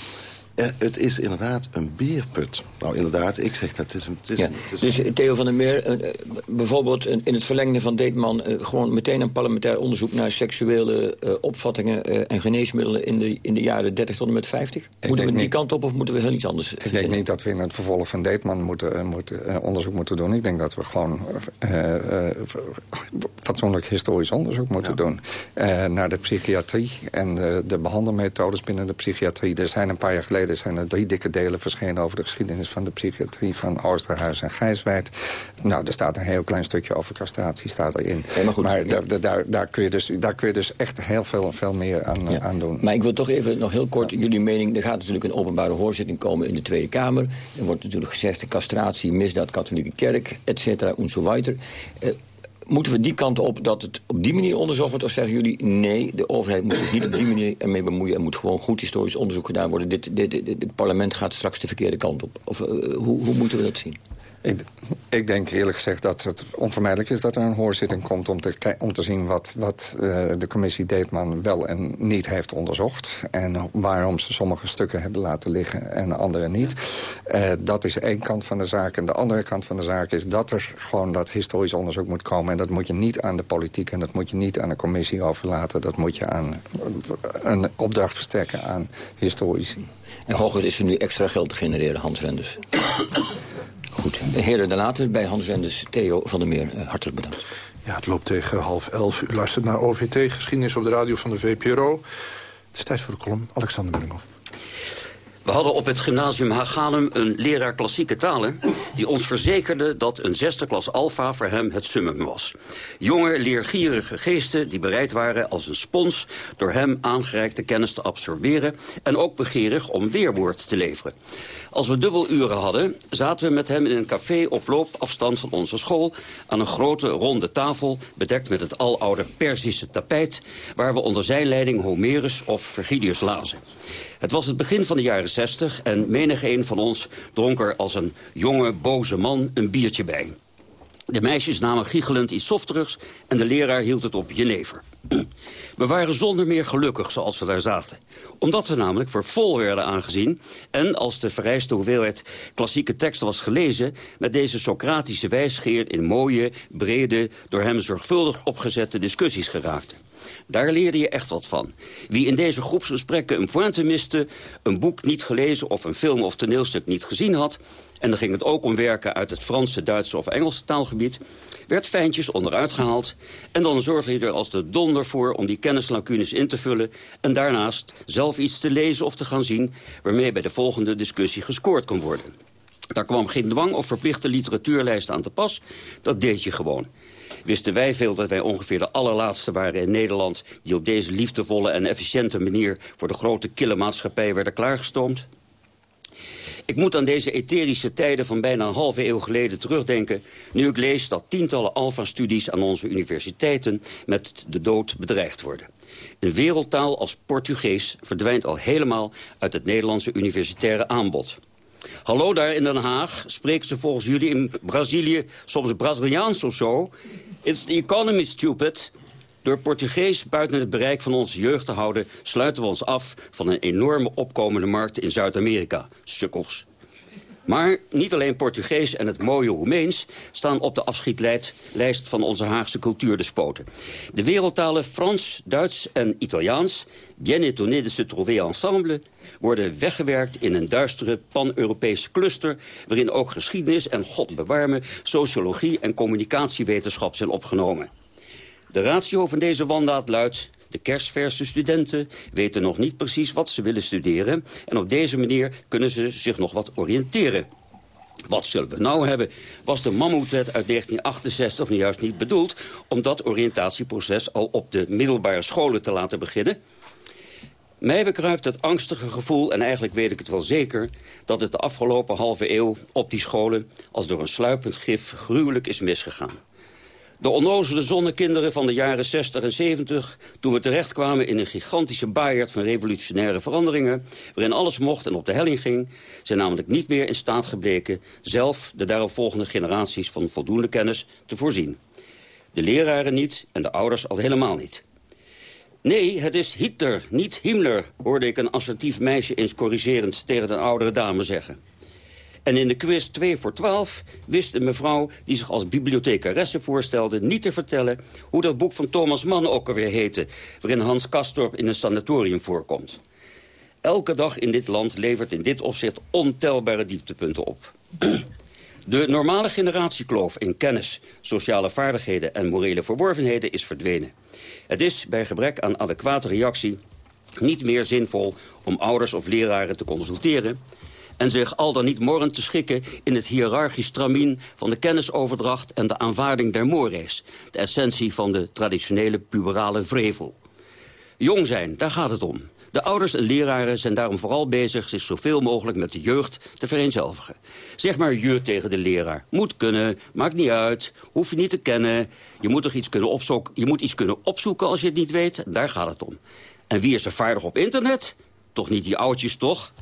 Eh, het is inderdaad een beerput. Nou, inderdaad, ik zeg dat het is een... Het is, Ja, een- het is dus Theo van der Meer, eh, eh, bijvoorbeeld in het verlengde van Deetman... gewoon meteen een parlementair onderzoek naar seksuele opvattingen... en geneesmiddelen in de, in de jaren 30 tot en met 50? moeten we die kant op of moeten we heel iets anders Ik denk niet dat we in het vervolg van Deetman moeten, moeten, onderzoek moeten doen. Ik denk dat we gewoon eh, eh, fatsoenlijk historisch onderzoek moeten doen. Eh, naar de psychiatrie en de, de behandelmethodes binnen de psychiatrie. Er zijn een paar jaar geleden zijn er drie dikke delen verschenen... over de geschiedenis van de psychiatrie van Oosterhuis en Gijswijd. Nou, er staat een heel klein stukje over castratie staat erin. maar daar, daar- daar, daar, kun je dus, daar kun je dus echt heel veel, veel meer aan, aan doen. Maar ik wil toch even nog heel kort jullie mening... er gaat natuurlijk een openbare hoorzitting komen in de Tweede Kamer. Er wordt natuurlijk gezegd de castratie, misdaad, katholieke kerk, et cetera, en zo weiter. Eh, moeten we die kant op dat het op die manier onderzocht wordt? Of zeggen jullie, nee, de overheid moet zich niet op die manier ermee bemoeien... en moet gewoon goed historisch onderzoek gedaan worden. Dit, dit, dit, dit parlement gaat straks de verkeerde kant op. Of eh, hoe, hoe moeten we dat zien? Ik, ik denk eerlijk gezegd dat het onvermijdelijk is dat er een hoorzitting komt... om te, om te zien wat, wat eh, de commissie Deetman wel en niet heeft onderzocht. En waarom ze sommige stukken hebben laten liggen en andere niet. Eh, dat is één kant van de zaak. En de andere kant van de zaak is dat er gewoon dat historisch onderzoek moet komen. En dat moet je niet aan de politiek en dat moet je niet aan de commissie overlaten. Dat moet je aan een opdracht verstrekken aan historici. En hooguit is er nu extra geld te genereren, Hans Renders. Goed. De heren daar later bij Hans Renders, Theo van der Meer. eh, hartelijk bedankt. Ja, het loopt tegen half elf. U luistert naar OVT, geschiedenis op de radio van de VPRO. Het is tijd voor de column. Alexander Munninghoff. We hadden op het gymnasium Haganum een leraar klassieke talen... die ons verzekerde dat een zesde klas alfa voor hem het summum was. Jonge, leergierige geesten die bereid waren als een spons... door hem aangereikte kennis te absorberen... en ook begeerig om weerwoord te leveren. Als we dubbeluren hadden, zaten we met hem in een café... op loopafstand van onze school... aan een grote ronde tafel, bedekt met het aloude Perzische tapijt... waar we onder zijn leiding Homerus of Virgilius lazen. Het was het begin van de jaren zestig en menig een van ons dronk er als een jonge, boze man een biertje bij. De meisjes namen giechelend iets softerigs en de leraar hield het op jenever. We waren zonder meer gelukkig zoals we daar zaten. Omdat we namelijk voor vol werden aangezien... en als de vereiste hoeveelheid klassieke teksten was gelezen... met deze Socratische wijsgeer in mooie, brede... door hem zorgvuldig opgezette discussies geraakten. Daar leerde je echt wat van. Wie in deze groepsgesprekken een pointe miste... een boek niet gelezen of een film of toneelstuk niet gezien had... en dan ging het ook om werken uit het Franse, Duitse of Engelse taalgebied... werd fijntjes onderuit gehaald... en dan zorgde je er als de donder voor om die kennislacunes in te vullen... en daarnaast zelf iets te lezen of te gaan zien... waarmee bij de volgende discussie gescoord kon worden. Daar kwam geen dwang of verplichte literatuurlijst aan te pas. Dat deed je gewoon. Wisten wij veel dat wij ongeveer de allerlaatste waren in Nederland... die op deze liefdevolle en efficiënte manier... voor de grote kille maatschappij werden klaargestoomd? Ik moet aan deze etherische tijden van bijna een halve eeuw geleden terugdenken... nu ik lees dat tientallen alfa-studies aan onze universiteiten... met de dood bedreigd worden. Een wereldtaal als Portugees verdwijnt al helemaal uit het Nederlandse universitaire aanbod. Hallo daar in Den Haag. Spreken ze volgens jullie in Brazilië soms Braziliaans of zo? It's the economy, stupid. Door Portugees buiten het bereik van onze jeugd te houden... sluiten we ons af van een enorme opkomende markt in Zuid-Amerika. Sukkels. Maar niet alleen Portugees en het mooie Roemeens... staan op de afschietlijst van onze Haagse cultuurdespoten. De wereldtalen Frans, Duits en Italiaans... bien étonné de se trouver ensemble... worden weggewerkt in een duistere pan-Europese cluster... waarin ook geschiedenis en, god bewaar sociologie en communicatiewetenschap zijn opgenomen. De ratio van deze wandaad luidt... De kerstverse studenten weten nog niet precies wat ze willen studeren... en op deze manier kunnen ze zich nog wat oriënteren. Wat zullen we nou hebben? Was de Mammoetwet uit 1968 nu juist niet bedoeld... om dat oriëntatieproces al op de middelbare scholen te laten beginnen? Mij bekruipt het angstige gevoel, en eigenlijk weet ik het wel zeker... dat het de afgelopen halve eeuw op die scholen... als door een sluipend gif gruwelijk is misgegaan. De onnozele zonnekinderen van de jaren 60 en 70... toen we terechtkwamen in een gigantische baaierd van revolutionaire veranderingen... waarin alles mocht en op de helling ging... zijn namelijk niet meer in staat gebleken... zelf de daaropvolgende generaties van voldoende kennis te voorzien. De leraren niet en de ouders al helemaal niet. Nee, het is Hitler, niet Himmler, hoorde ik een assertief meisje eens corrigerend tegen een oudere dame zeggen. En in de quiz 2 voor 12 wist een mevrouw die zich als bibliothecaresse voorstelde... niet te vertellen hoe dat boek van Thomas Mann ook alweer heette... waarin Hans Kastorp in een sanatorium voorkomt. Elke dag in dit land levert in dit opzicht ontelbare dieptepunten op. De normale generatiekloof in kennis, sociale vaardigheden en morele verworvenheden is verdwenen. Het is bij gebrek aan adequate reactie niet meer zinvol om ouders of leraren te consulteren en zich al dan niet morrend te schikken in het hiërarchisch tramien van de kennisoverdracht en de aanvaarding der mores, de essentie van de traditionele puberale vrevel. Jong zijn, daar gaat het om. De ouders en leraren zijn daarom vooral bezig zich zoveel mogelijk met de jeugd te vereenzelvigen. Zeg maar je tegen de leraar. Moet kunnen, maakt niet uit, hoef je niet te kennen. Je moet toch iets kunnen opzoeken, je moet iets kunnen opzoeken als je het niet weet. Daar gaat het om. En wie is er vaardig op internet? Toch niet die oudjes, toch?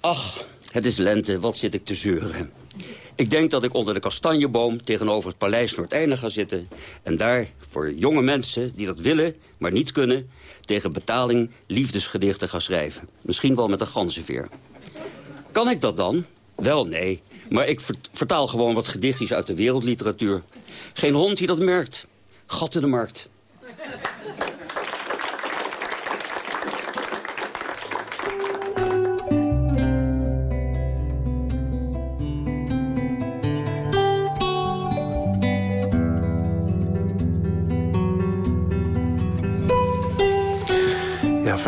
Ach, het is lente, wat zit ik te zeuren. Ik denk dat ik onder de kastanjeboom tegenover het paleis Noordeinde ga zitten... en daar voor jonge mensen die dat willen, maar niet kunnen... tegen betaling liefdesgedichten ga schrijven. Misschien wel met een ganzenveer. Kan ik dat dan? Wel, nee. Maar ik vertaal gewoon wat gedichtjes uit de wereldliteratuur. Geen hond die dat merkt. Gat in de markt.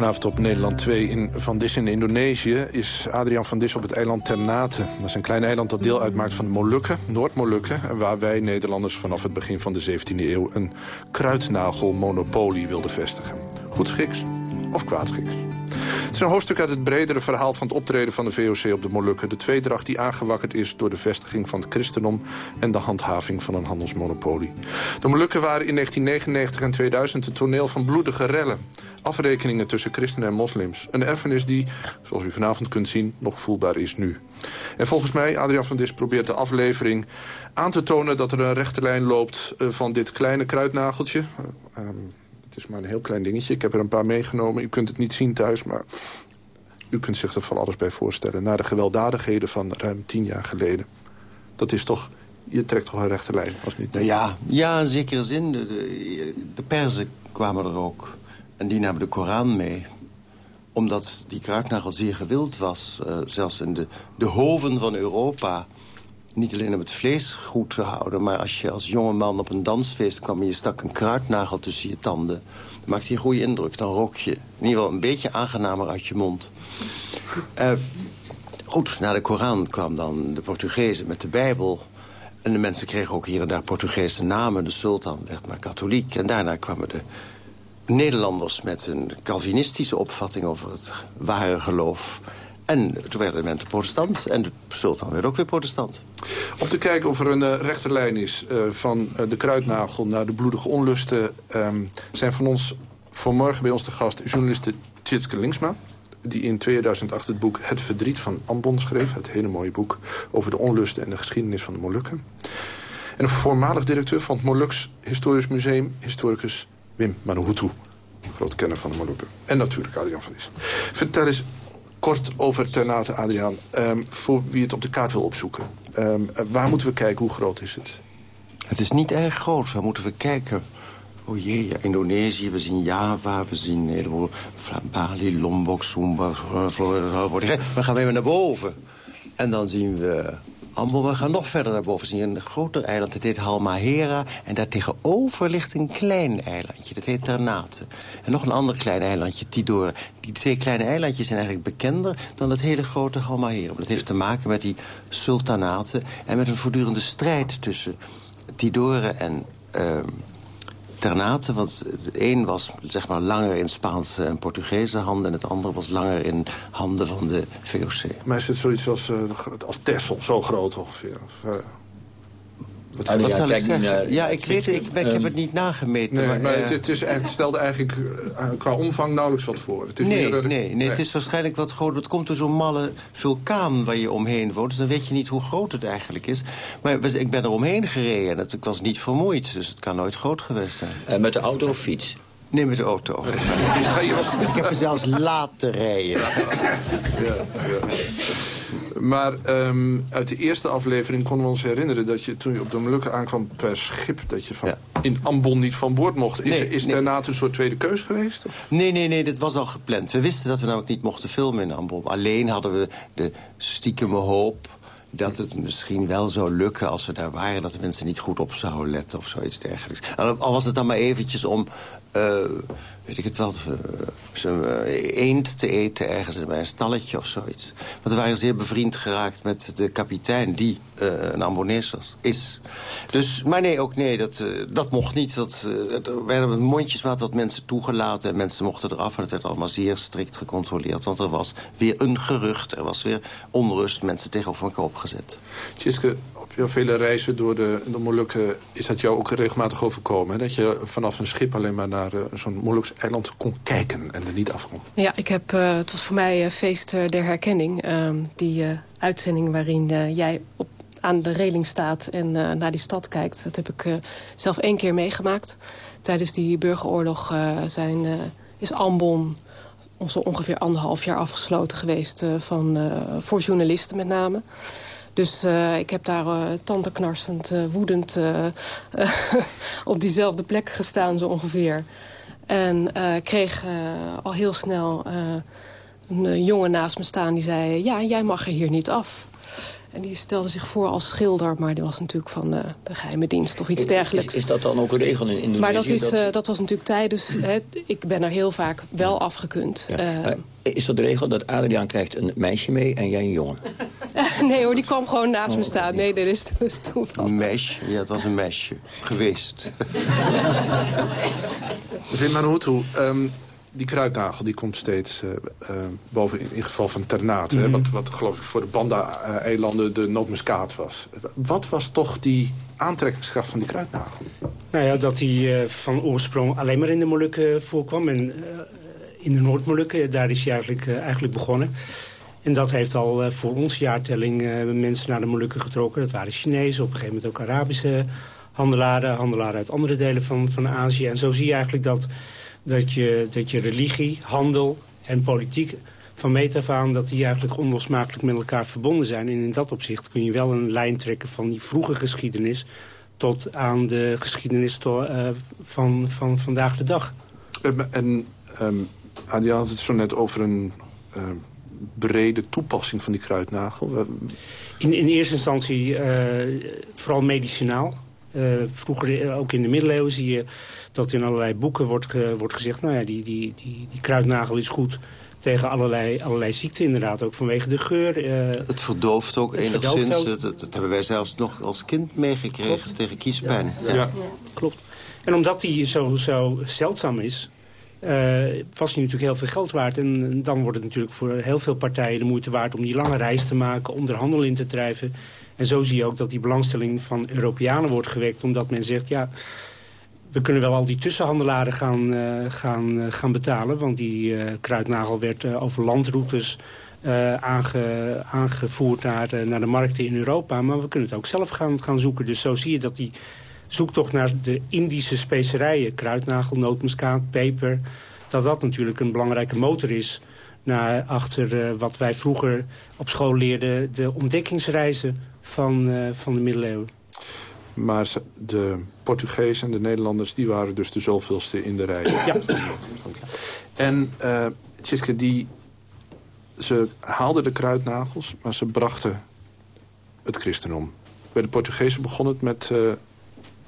Vanavond op Nederland 2 in Van Dis in Indonesië... is Adriaan Van Dis op het eiland Ternate. Dat is een klein eiland dat deel uitmaakt van de Molukken, Noord-Molukken... waar wij Nederlanders vanaf het begin van de 17e eeuw... een kruidnagelmonopolie wilden vestigen. Goed schiks of kwaadschiks. Het is een hoofdstuk uit het bredere verhaal van het optreden van de VOC op de Molukken. De tweedracht die aangewakkerd is door de vestiging van het christendom... en de handhaving van een handelsmonopolie. De Molukken waren in 1999 en 2000 het toneel van bloedige rellen. Afrekeningen tussen christenen en moslims. Een erfenis die, zoals u vanavond kunt zien, nog voelbaar is nu. En volgens mij, Adriaan van Dis probeert de aflevering aan te tonen... dat er een rechte lijn loopt eh, van dit kleine kruidnageltje... Uh, het is maar een heel klein dingetje. Ik heb er een paar meegenomen. U kunt het niet zien thuis, maar u kunt zich er van alles bij voorstellen. Na de gewelddadigheden van ruim tien jaar geleden. Dat is toch je trekt toch een rechte lijn, als niet? Nou ja, ja, in zekere zin. De, de, Perzen kwamen er ook. En die namen de Koran mee omdat die kruidnagel zeer gewild was. Uh, zelfs in de, de hoven van Europa. Niet alleen om het vlees goed te houden... maar als je als jonge man op een dansfeest kwam... en je stak een kruidnagel tussen je tanden... dan maakte je een goede indruk. Dan rook je in ieder geval een beetje aangenamer uit je mond. Uh, goed, na de Koran kwam dan de Portugezen met de Bijbel... En de mensen kregen ook hier en daar Portugese namen. De sultan werd maar katholiek. En daarna kwamen de Nederlanders met een Calvinistische opvatting over het ware geloof. En toen werden mensen protestant en de sultan werd ook weer protestant. Om te kijken of er een uh, rechte lijn is uh, van uh, de kruidnagel naar de bloedige onlusten... Um, zijn van ons vanmorgen bij ons de gast journaliste Tjitske Linksma die in 2008 het boek Het Verdriet van Ambon schreef. Het hele mooie boek over de onlusten en de geschiedenis van de Molukken. En voormalig directeur van het Moluks Historisch Museum, historicus Wim Manuhutu. Groot kenner van de Molukken. En natuurlijk Adriaan van Is. Vertel eens kort over Ternate, Adriaan. Um, voor wie het op de kaart wil opzoeken. Um, waar moeten we kijken? Hoe groot is het? Het is niet erg groot. Waar moeten we kijken? Oh jee, ja, Indonesië, we zien Java, we zien heleboel... Bali, Lombok, Sumba, Florida. We gaan weer naar boven. En dan zien we Ambon. We gaan nog verder naar boven. Zien een groter eiland, dat heet Halmahera. En daar tegenover ligt een klein eilandje, dat heet Ternate. En nog een ander klein eilandje, Tidore. Die twee kleine eilandjes zijn eigenlijk bekender dan het hele grote Halmahera. Dat heeft te maken met die sultanaten en met een voortdurende strijd tussen Tidore en... Uh, Ternate, want het een was zeg maar, langer in Spaanse en Portugese handen... en het andere was langer in handen van de VOC. Maar is het zoiets als, uh, als Texel, zo groot ongeveer? Uh... Wat, ah, wat zal ik zeggen? ja, ik weet het, ik, ik heb het niet nagemeten. Nee, maar, maar het, het, is, het, stelde eigenlijk uh, qua omvang nauwelijks wat voor. Het is nee, meer, nee, nee, nee, het is waarschijnlijk wat groter. Het komt door zo'n malle vulkaan waar je omheen woont. Dus dan weet je niet hoe groot het eigenlijk is. Maar ik ben er omheen gereden en het, ik was niet vermoeid. Dus het kan nooit groot geweest zijn. Uh, met de auto of fiets? Nee, met de auto. Ja, was... Ik heb er zelfs laten rijden. Ja, ja, maar um, uit de eerste aflevering konden we ons herinneren... dat je toen je op de Molukken aankwam per schip... dat je van ja. in Ambon niet van boord mocht. Is, nee, is nee. daarna een soort tweede keus geweest? Of? Nee, nee, nee, dat was al gepland. We wisten dat we namelijk niet mochten filmen in Ambon. Alleen hadden we de stiekeme hoop dat het misschien wel zou lukken als we daar waren... dat de mensen niet goed op zouden letten of zoiets dergelijks. Al was het dan maar eventjes om uh, weet ik het wat, uh, eend te eten ergens bij een stalletje of zoiets. Want we waren zeer bevriend geraakt met de kapitein, die uh, een Ambonees is. Dus, maar nee, ook nee, dat, dat mocht niet. Dat, er werden mondjesmaat wat mensen toegelaten en mensen mochten eraf. En het werd allemaal zeer strikt gecontroleerd. Want er was weer een gerucht, er was weer onrust, mensen tegenover elkaar opgezet. Tjiske, jouw vele reizen door de, de Molukken is dat jou ook regelmatig overkomen. Dat je vanaf een schip alleen maar naar uh, zo'n Molukse eiland kon kijken en er niet afkwam. Ja, ik heb, uh, het was voor mij uh, feest der herkenning. Ehm, die uitzending waarin jij op, aan de reling staat en naar die stad kijkt. Dat heb ik zelf één keer meegemaakt. Tijdens die burgeroorlog zijn, is Ambon zo ongeveer anderhalf jaar afgesloten geweest... van, voor journalisten met name. Dus uh, ik heb daar uh, tandenknarsend, uh, woedend op diezelfde plek gestaan zo ongeveer. En kreeg al heel snel een jongen naast me staan die zei... ja, jij mag er hier niet af. En die stelde zich voor als schilder, maar die was natuurlijk van de geheime dienst of iets dergelijks. Is, is, dat dan ook een regel in Indonesië? Maar dat, is, dat... Uh, dat was natuurlijk tijdens... Hè, ik ben er heel vaak wel afgekund. Ja. Uh, is dat de regel dat Adriaan krijgt een meisje mee en jij een jongen? nee hoor, die kwam gewoon naast oh, me staan. Nee, dat is, dat is toeval. Een meisje? Ja, het was een meisje. Geweest. Vin Manuhutu, um, die kruidnagel die komt steeds uh, uh, boven, in, in geval van Ternate. Mm -hmm. wat, wat geloof ik voor de Banda-eilanden de nootmuskaat was. Wat was toch die aantrekkingskracht van die kruidnagel? Nou ja, dat die uh, van oorsprong alleen maar in de Molukken voorkwam. En in de Noord-Molukken, daar is hij eigenlijk, eigenlijk begonnen. En dat heeft al voor onze jaartelling mensen naar de Molukken getrokken. Dat waren Chinezen, op een gegeven moment ook Arabische handelaren. Handelaren uit andere delen van, van Azië. En zo zie je eigenlijk dat dat je, dat je religie, handel en politiek van meet af aan dat die eigenlijk onlosmakelijk met elkaar verbonden zijn. En in dat opzicht kun je wel een lijn trekken van die vroege geschiedenis... tot aan de geschiedenis to, uh, van, van vandaag de dag. En um, had het zo net over een uh, brede toepassing van die kruidnagel. In, in eerste instantie uh, vooral medicinaal. Uh, vroeger, ook in de middeleeuwen, zie je dat in allerlei boeken wordt, ge, wordt gezegd... nou ja, die, die, die, die kruidnagel is goed tegen allerlei, allerlei ziekten inderdaad. Ook vanwege de geur. Uh, het verdooft ook het enigszins. Verdooft ook. Dat, dat, hebben wij zelfs nog als kind meegekregen klopt. tegen kiespijn. Ja. Ja. ja. klopt. En omdat die zo, zo zeldzaam is... Uh, was hij natuurlijk heel veel geld waard. En dan wordt het natuurlijk voor heel veel partijen de moeite waard... om die lange reis te maken, om er handel in te drijven. En zo zie je ook dat die belangstelling van Europeanen wordt gewekt. Omdat men zegt, ja, we kunnen wel al die tussenhandelaren gaan, uh, gaan, uh, gaan betalen. Want die uh, kruidnagel werd over landroutes aange, aangevoerd naar, naar de markten in Europa. Maar we kunnen het ook zelf gaan, gaan zoeken. Dus zo zie je dat die zoektocht naar de Indische specerijen... kruidnagel, nootmuskaat, peper... dat dat natuurlijk een belangrijke motor is... naar achter wat wij vroeger op school leerden... de ontdekkingsreizen van, van de middeleeuwen. Maar de Portugezen en de Nederlanders... die waren dus de zoveelste in de rij. Ja. En uh, die, ze haalden de kruidnagels... maar ze brachten het christendom. Bij de Portugezen begon het met uh,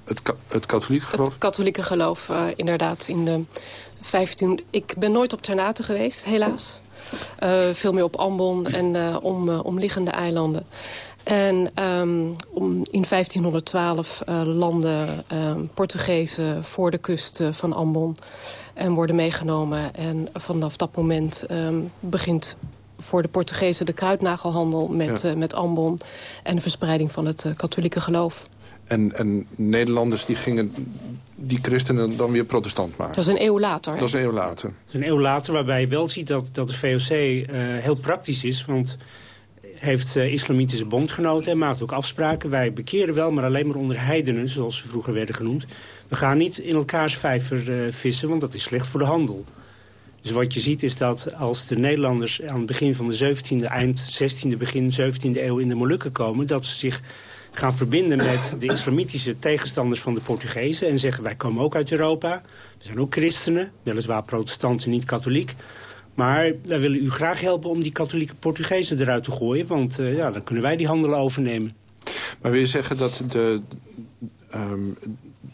het, ka het katholieke geloof? Het katholieke geloof, uh, inderdaad. In de 15... Ik ben nooit op Ternate geweest, helaas. Uh, veel meer op Ambon en uh, om, omliggende eilanden. En um, om, in 1512 uh, landen uh, Portugezen voor de kust uh, van Ambon en worden meegenomen. En vanaf dat moment um, begint voor de Portugezen de kruidnagelhandel met, ja. met Ambon... en de verspreiding van het katholieke geloof. En, en Nederlanders die gingen die christenen dan weer protestant maken. Dat is een eeuw later. Dat is een eeuw later. Dat is een eeuw later waarbij je wel ziet dat, dat de VOC heel praktisch is... want heeft uh, islamitische bondgenoten en maakt ook afspraken. Wij bekeren wel, maar alleen maar onder heidenen, zoals ze vroeger werden genoemd. We gaan niet in elkaars vijver uh, vissen, want dat is slecht voor de handel. Dus wat je ziet is dat als de Nederlanders aan het begin van de 17e, eind 16e, begin 17e eeuw in de Molukken komen... dat ze zich gaan verbinden met de islamitische tegenstanders van de Portugezen... en zeggen wij komen ook uit Europa, we zijn ook christenen, weliswaar protestanten, niet katholiek... Maar wij willen u graag helpen om die katholieke Portugezen eruit te gooien. Want uh, ja, dan kunnen wij die handel overnemen. Maar wil je zeggen dat de, um,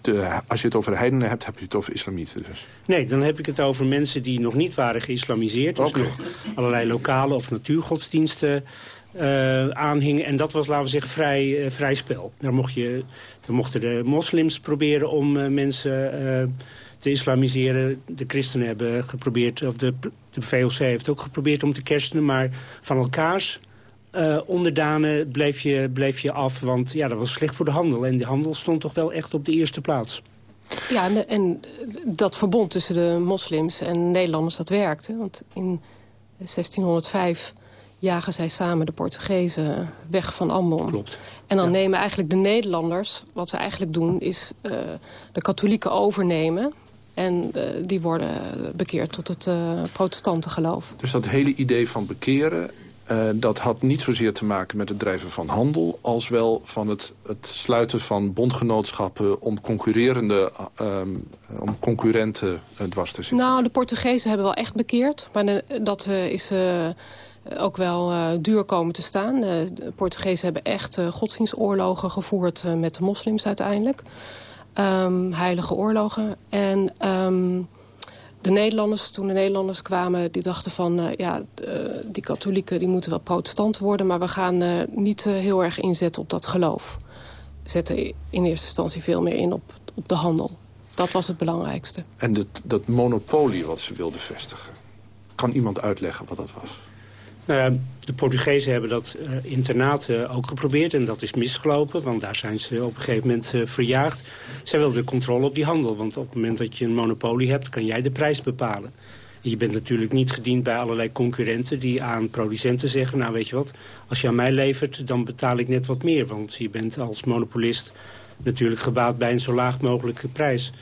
de, als je het over heidenen hebt, heb je het over islamieten dus? Nee, dan heb ik het over mensen die nog niet waren geïslamiseerd. Dus okay. nog allerlei lokale of natuurgodsdiensten uh, aanhingen. En dat was, laten we zeggen, vrij, uh, vrij spel. Daar, mocht je, daar mochten de moslims proberen om mensen te islamiseren. De christenen hebben geprobeerd, of de, de VOC heeft ook geprobeerd om te kerstenen. Maar van elkaars uh, onderdanen bleef je, bleef je af. Want ja, dat was slecht voor de handel. En de handel stond toch wel echt op de eerste plaats. Ja, en, en dat verbond tussen de moslims en Nederlanders, dat werkte. Want in 1605 jagen zij samen de Portugezen weg van Ambon. Klopt. En dan ja. nemen eigenlijk de Nederlanders, wat ze eigenlijk doen... is uh, de katholieken overnemen en uh, die worden bekeerd tot het uh, protestantengeloof. Dus dat hele idee van bekeren... Uh, dat had niet zozeer te maken met het drijven van handel... als wel van het, het sluiten van bondgenootschappen... om concurrerende, um, om concurrenten dwars te zitten. Nou, de Portugezen hebben wel echt bekeerd. Maar de, dat is ook wel uh, duur komen te staan. De Portugezen hebben echt uh, godsdienstoorlogen gevoerd met de moslims uiteindelijk um, heilige oorlogen. En um, de Nederlanders, toen de Nederlanders kwamen, die dachten van... Uh, ja, uh, die katholieken die moeten wel protestant worden... maar we gaan uh, niet heel erg inzetten op dat geloof. Zetten in eerste instantie veel meer in op, op de handel. Dat was het belangrijkste. En dat, dat monopolie wat ze wilden vestigen... kan iemand uitleggen wat dat was? Nou de Portugezen hebben dat uh, internaat uh, ook geprobeerd en dat is misgelopen. Want daar zijn ze op een gegeven moment uh, verjaagd. Zij wilden controle op die handel. Want op het moment dat je een monopolie hebt, kan jij de prijs bepalen. En je bent natuurlijk niet gediend bij allerlei concurrenten die aan producenten zeggen... nou weet je wat, als je aan mij levert, dan betaal ik net wat meer. Want je bent als monopolist Natuurlijk gebaat bij een zo laag mogelijke prijs.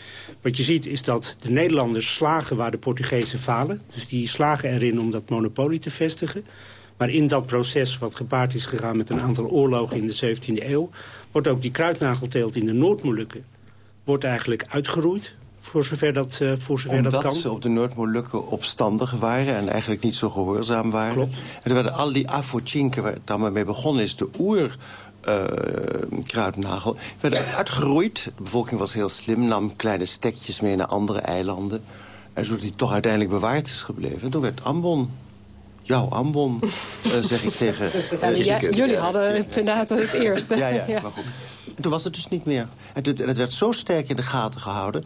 Wat je ziet is dat de Nederlanders slagen waar de Portugezen falen. Dus die slagen erin om dat monopolie te vestigen. Maar in dat proces wat gepaard is gegaan met een aantal oorlogen in de 17e eeuw... wordt ook die kruidnagelteelt in de Noordmolukken wordt eigenlijk uitgeroeid voor zover dat, uh, voor zover Omdat dat kan. ze op de Noordmolukken opstandig waren... en eigenlijk niet zo gehoorzaam waren. Klopt. En er werden al die afochinken, waar het allemaal mee begonnen is... de oer... Uh, kruidnagel, werden uitgeroeid. De bevolking was heel slim, nam kleine stekjes mee naar andere eilanden. En zodat die toch uiteindelijk bewaard is gebleven. En toen werd Ambon jouw Ambon, uh, zeg ik tegen... Ja, ja, jullie hadden inderdaad het eerste. ja, ja, maar goed. En toen was het dus niet meer. En het, en het werd zo sterk in de gaten gehouden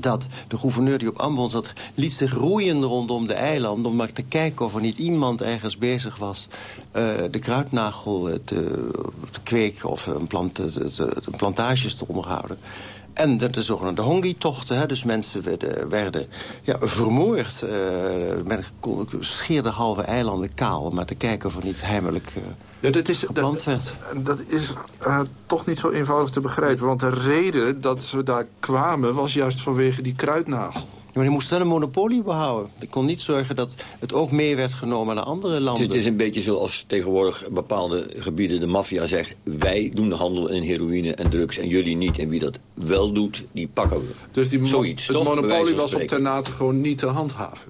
dat de gouverneur die op Ambon zat... liet zich roeien rondom de eilanden... om maar te kijken of er niet iemand ergens bezig was... Uh, de kruidnagel te, te kweken of een, plant, te, plantages te onderhouden. En de, de zogenaamde hongi-tochten. Dus mensen werden, werden ja, vermoord. Uh, men scheerde halve eilanden kaal... maar te kijken of er niet heimelijk uh, ja, dat is, geplant dat, werd. Dat is uh, toch niet zo eenvoudig te begrijpen. Want de reden dat ze daar kwamen... was juist vanwege die kruidnagel. Maar die moest wel een monopolie behouden. Ik kon niet zorgen dat het ook mee werd genomen naar andere landen. Het is een beetje zoals tegenwoordig bepaalde gebieden de maffia zegt... wij doen de handel in heroïne en drugs en jullie niet. En wie dat wel doet, die pakken we. Dus die Zoiets, het toch? monopolie was op Ternate gewoon niet te handhaven.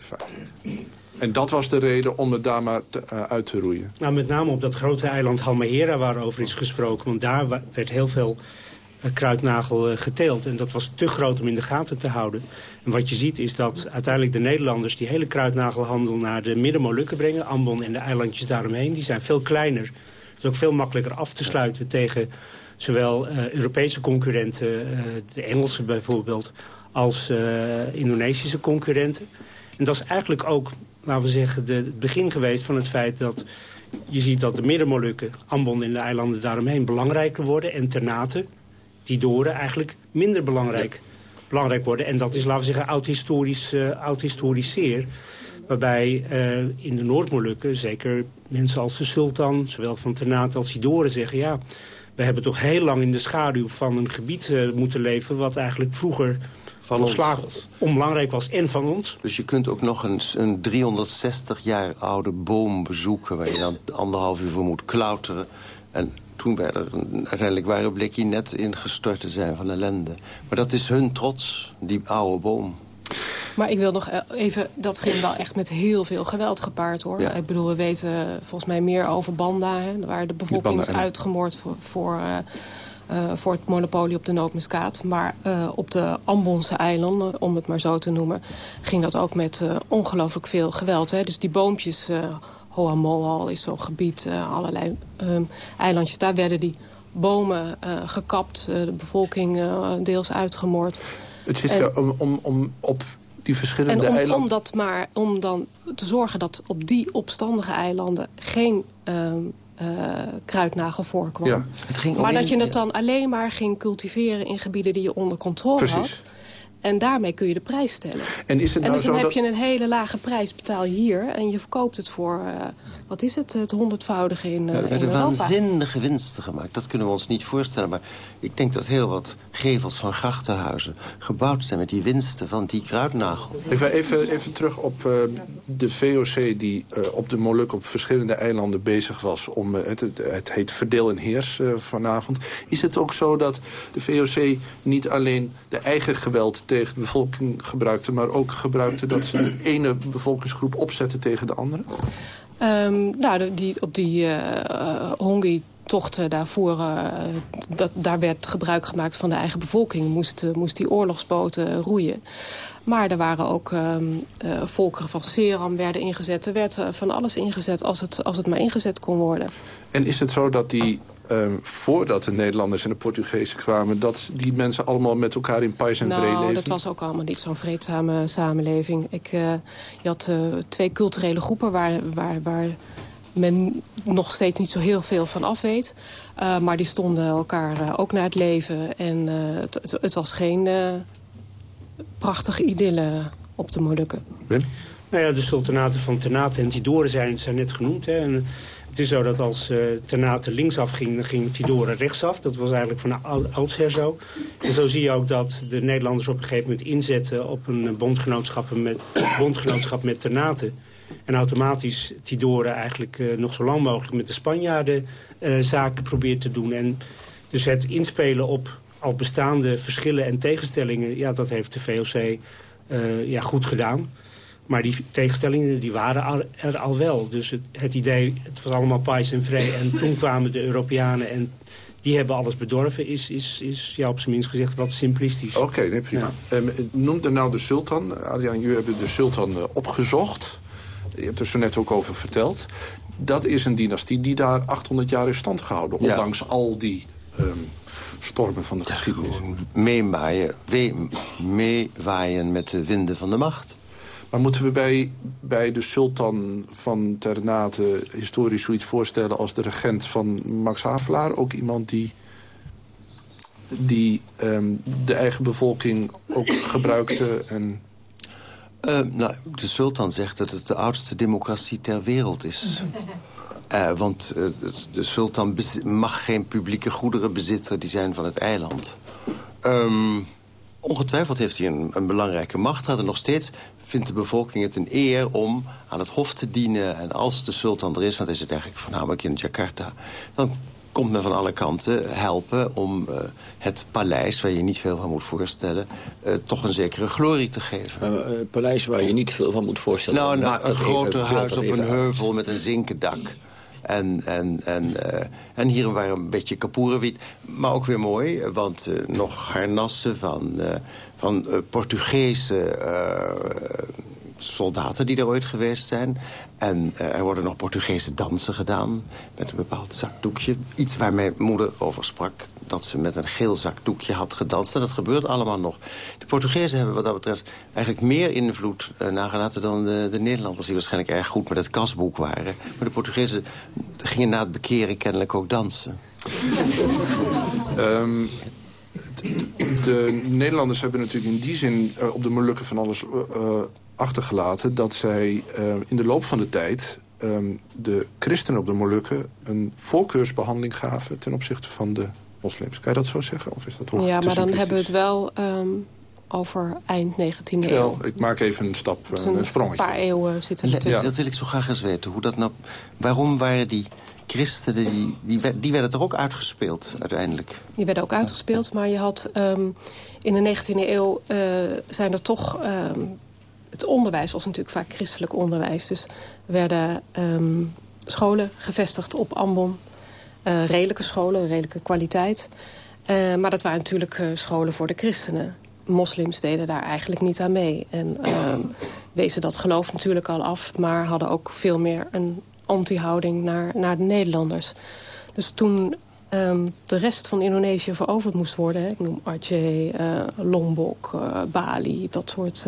En dat was de reden om het daar maar te, uh, uit te roeien. Nou, met name op dat grote eiland Halmahera waarover is gesproken. Want daar werd heel veel kruidnagel uh, geteeld. En dat was te groot om in de gaten te houden. En wat je ziet is dat uiteindelijk de Nederlanders... die hele kruidnagelhandel naar de Middenmolukken brengen. Ambon en de eilandjes daaromheen. Die zijn veel kleiner. Is ook veel makkelijker af te sluiten tegen zowel uh, Europese concurrenten... Uh, de Engelse bijvoorbeeld, als Indonesische concurrenten. En dat is eigenlijk ook, laten we zeggen, de, het begin geweest van het feit dat... je ziet dat de Middenmolukken, Ambon en de eilanden daaromheen... belangrijker worden en Ternate die doren eigenlijk minder belangrijk, belangrijk worden. En dat is, laten we zeggen, oud-historisch uh, oud zeer. Waarbij uh, in de Noordmolukken zeker mensen als de sultan... zowel van Ternate als Sidoren zeggen... ja, we hebben toch heel lang in de schaduw van een gebied uh, moeten leven... wat eigenlijk vroeger van volslagen onbelangrijk was en van ons. Dus je kunt ook nog een, een 360 jaar oude boom bezoeken... waar je dan anderhalf uur voor moet klauteren... En toen werden uiteindelijk waren bleek hij net ingestort te zijn van ellende. Maar dat is hun trots, die oude boom. Maar ik wil nog even, dat ging wel echt met heel veel geweld gepaard hoor. Ja. Ik bedoel, we weten volgens mij meer over Banda, hè, waar de bevolking is uitgemoord voor, voor, uh, uh, voor het monopolie op de nootmuskaat. Maar uh, op de Ambonse eilanden, om het maar zo te noemen, ging dat ook met ongelooflijk veel geweld. Hè. Dus die boompjes Hoa Mohal is zo'n gebied, uh, allerlei uh, eilandjes. Daar werden die bomen uh, gekapt, de bevolking deels uitgemoord. Het is en, om, om, om op die verschillende en om, eilanden... Om, dat maar, om dan te zorgen dat op die opstandige eilanden geen... kruidnagel voorkwam. Ja. Het ging maar alleen, dat je het dan alleen maar ging cultiveren in gebieden die je onder controle Precies. had. En daarmee kun je de prijs stellen. En, is het en nou dus dan zo heb dat... je een hele lage prijs, betaal je hier. En je verkoopt het voor, uh, wat is het, het honderdvoudige in, uh, ja, er werden in Europa. waanzinnige winsten gemaakt. Dat kunnen we ons niet voorstellen. Maar ik denk dat heel wat gevels van grachtenhuizen gebouwd zijn... met die winsten van die kruidnagel. Even, even, even terug op uh, de VOC die uh, op de Molukken op verschillende eilanden bezig was... om uh, het, het heet verdeel en heers vanavond. Is het ook zo dat de VOC niet alleen de eigen geweld tegen de bevolking gebruikte... maar ook gebruikte dat ze de ene bevolkingsgroep opzetten tegen de andere? Um, nou, die, op die uh, hongi tochten daarvoor, uh, dat, daar werd gebruik gemaakt van de eigen bevolking. Moest, moest die oorlogsboten roeien. Maar er waren ook uh, volkeren van Seram werden ingezet. Er werd van alles ingezet als het, als het maar ingezet kon worden. En is het zo dat die Um, voordat de Nederlanders en de Portugezen kwamen... dat die mensen allemaal met elkaar in pais en nou, vrede leefden? dat was ook allemaal niet zo'n vreedzame samenleving. Ik, uh, je had uh, twee culturele groepen waar, waar, waar men nog steeds niet zo heel veel van af weet. Uh, maar die stonden elkaar ook naar het leven. En het, het, het, was geen prachtige idylle op de Molukken. Wim? Nou ja, de sultanaten van Ternate en Tidore zijn, zijn net genoemd. Hè. En Het is zo dat als uh, linksaf ging, dan ging Tidore rechtsaf. Dat was eigenlijk van oudsher zo. En zo zie je ook dat de Nederlanders op een gegeven moment inzetten... op een bondgenootschap met, bondgenootschap met. En automatisch Tidore eigenlijk uh, nog zo lang mogelijk met de Spanjaarden zaken probeert te doen. En dus het inspelen op al bestaande verschillen en tegenstellingen... ja, dat heeft de VOC ja, goed gedaan. Maar die tegenstellingen die waren er al wel. Dus het, het idee, het was allemaal pais en vrij. En toen kwamen de Europeanen en die hebben alles bedorven... is, is, is ja, op zijn minst gezegd wat simplistisch. Oké, okay, nee, prima. Ja. Um, noemde nou de sultan. Adriaan, jullie hebben de sultan uh, opgezocht. Je hebt er zo net ook over verteld. Dat is een dynastie die daar 800 jaar in stand gehouden. Ja. Ondanks al die... Um, stormen van de geschiedenis. Meewaaien, meewaaien met de winden van de macht. Maar moeten we bij, bij de sultan van Ternate historisch zoiets voorstellen... als de regent van Max Havelaar? Ook iemand die, die um, de eigen bevolking ook gebruikte en... Uh, nou, de sultan zegt dat het de oudste democratie ter wereld is. Uh, want uh, de sultan mag geen publieke goederen bezitten, die zijn van het eiland. Um, ongetwijfeld heeft hij een, een belangrijke macht. Had er nog steeds vindt de bevolking het een eer om aan het hof te dienen. En als de sultan er is, want hij zit eigenlijk voornamelijk in Jakarta... dan komt men van alle kanten helpen om uh, het paleis... waar je niet veel van moet voorstellen, uh, toch een zekere glorie te geven. Uh, paleis waar je niet veel van moet voorstellen. Nou, een groter huis op een heuvel met een zinkendak. En, en, en, uh, en hier waren een beetje kapoerenwiet. Maar ook weer mooi, want uh, nog harnassen van, van Portugese soldaten die er ooit geweest zijn. En er worden nog Portugese dansen gedaan met een bepaald zakdoekje. Iets waar mijn moeder over sprak dat ze met een geel zakdoekje had gedanst. En dat gebeurt allemaal nog. De Portugezen hebben wat dat betreft eigenlijk meer invloed uh, nagelaten dan de, de, Nederlanders... die waarschijnlijk erg goed met het kasboek waren. Maar de Portugezen gingen na het bekeren kennelijk ook dansen. um, de Nederlanders hebben natuurlijk in die zin uh, op de Molukken van alles uh, achtergelaten... dat zij in de loop van de tijd um, de christenen op de Molukken een voorkeursbehandeling gaven... ten opzichte van de moslims. Kan je dat zo zeggen? Of is dat ja, maar dan hebben we het wel um, over eind 19e eeuw. Ja, ik maak even een stap, een, een, sprongetje. Een paar eeuwen zitten er tussen. Dat wil ik zo graag eens weten. Hoe dat nou, waarom waren die christenen, die, die, die werden er ook uitgespeeld uiteindelijk? Die werden ook uitgespeeld, maar je had um, in de 19e eeuw uh, zijn er toch... Um, het onderwijs was natuurlijk vaak christelijk onderwijs. Dus werden scholen gevestigd op Ambon uh, redelijke scholen, redelijke kwaliteit. Uh, maar dat waren natuurlijk uh, scholen voor de christenen. Moslims deden daar eigenlijk niet aan mee. En uh, wezen dat geloof natuurlijk al af... maar hadden ook veel meer een anti-houding naar, naar de Nederlanders. Dus toen um, de rest van Indonesië veroverd moest worden... Ik noem Aceh, Lombok, Bali, dat soort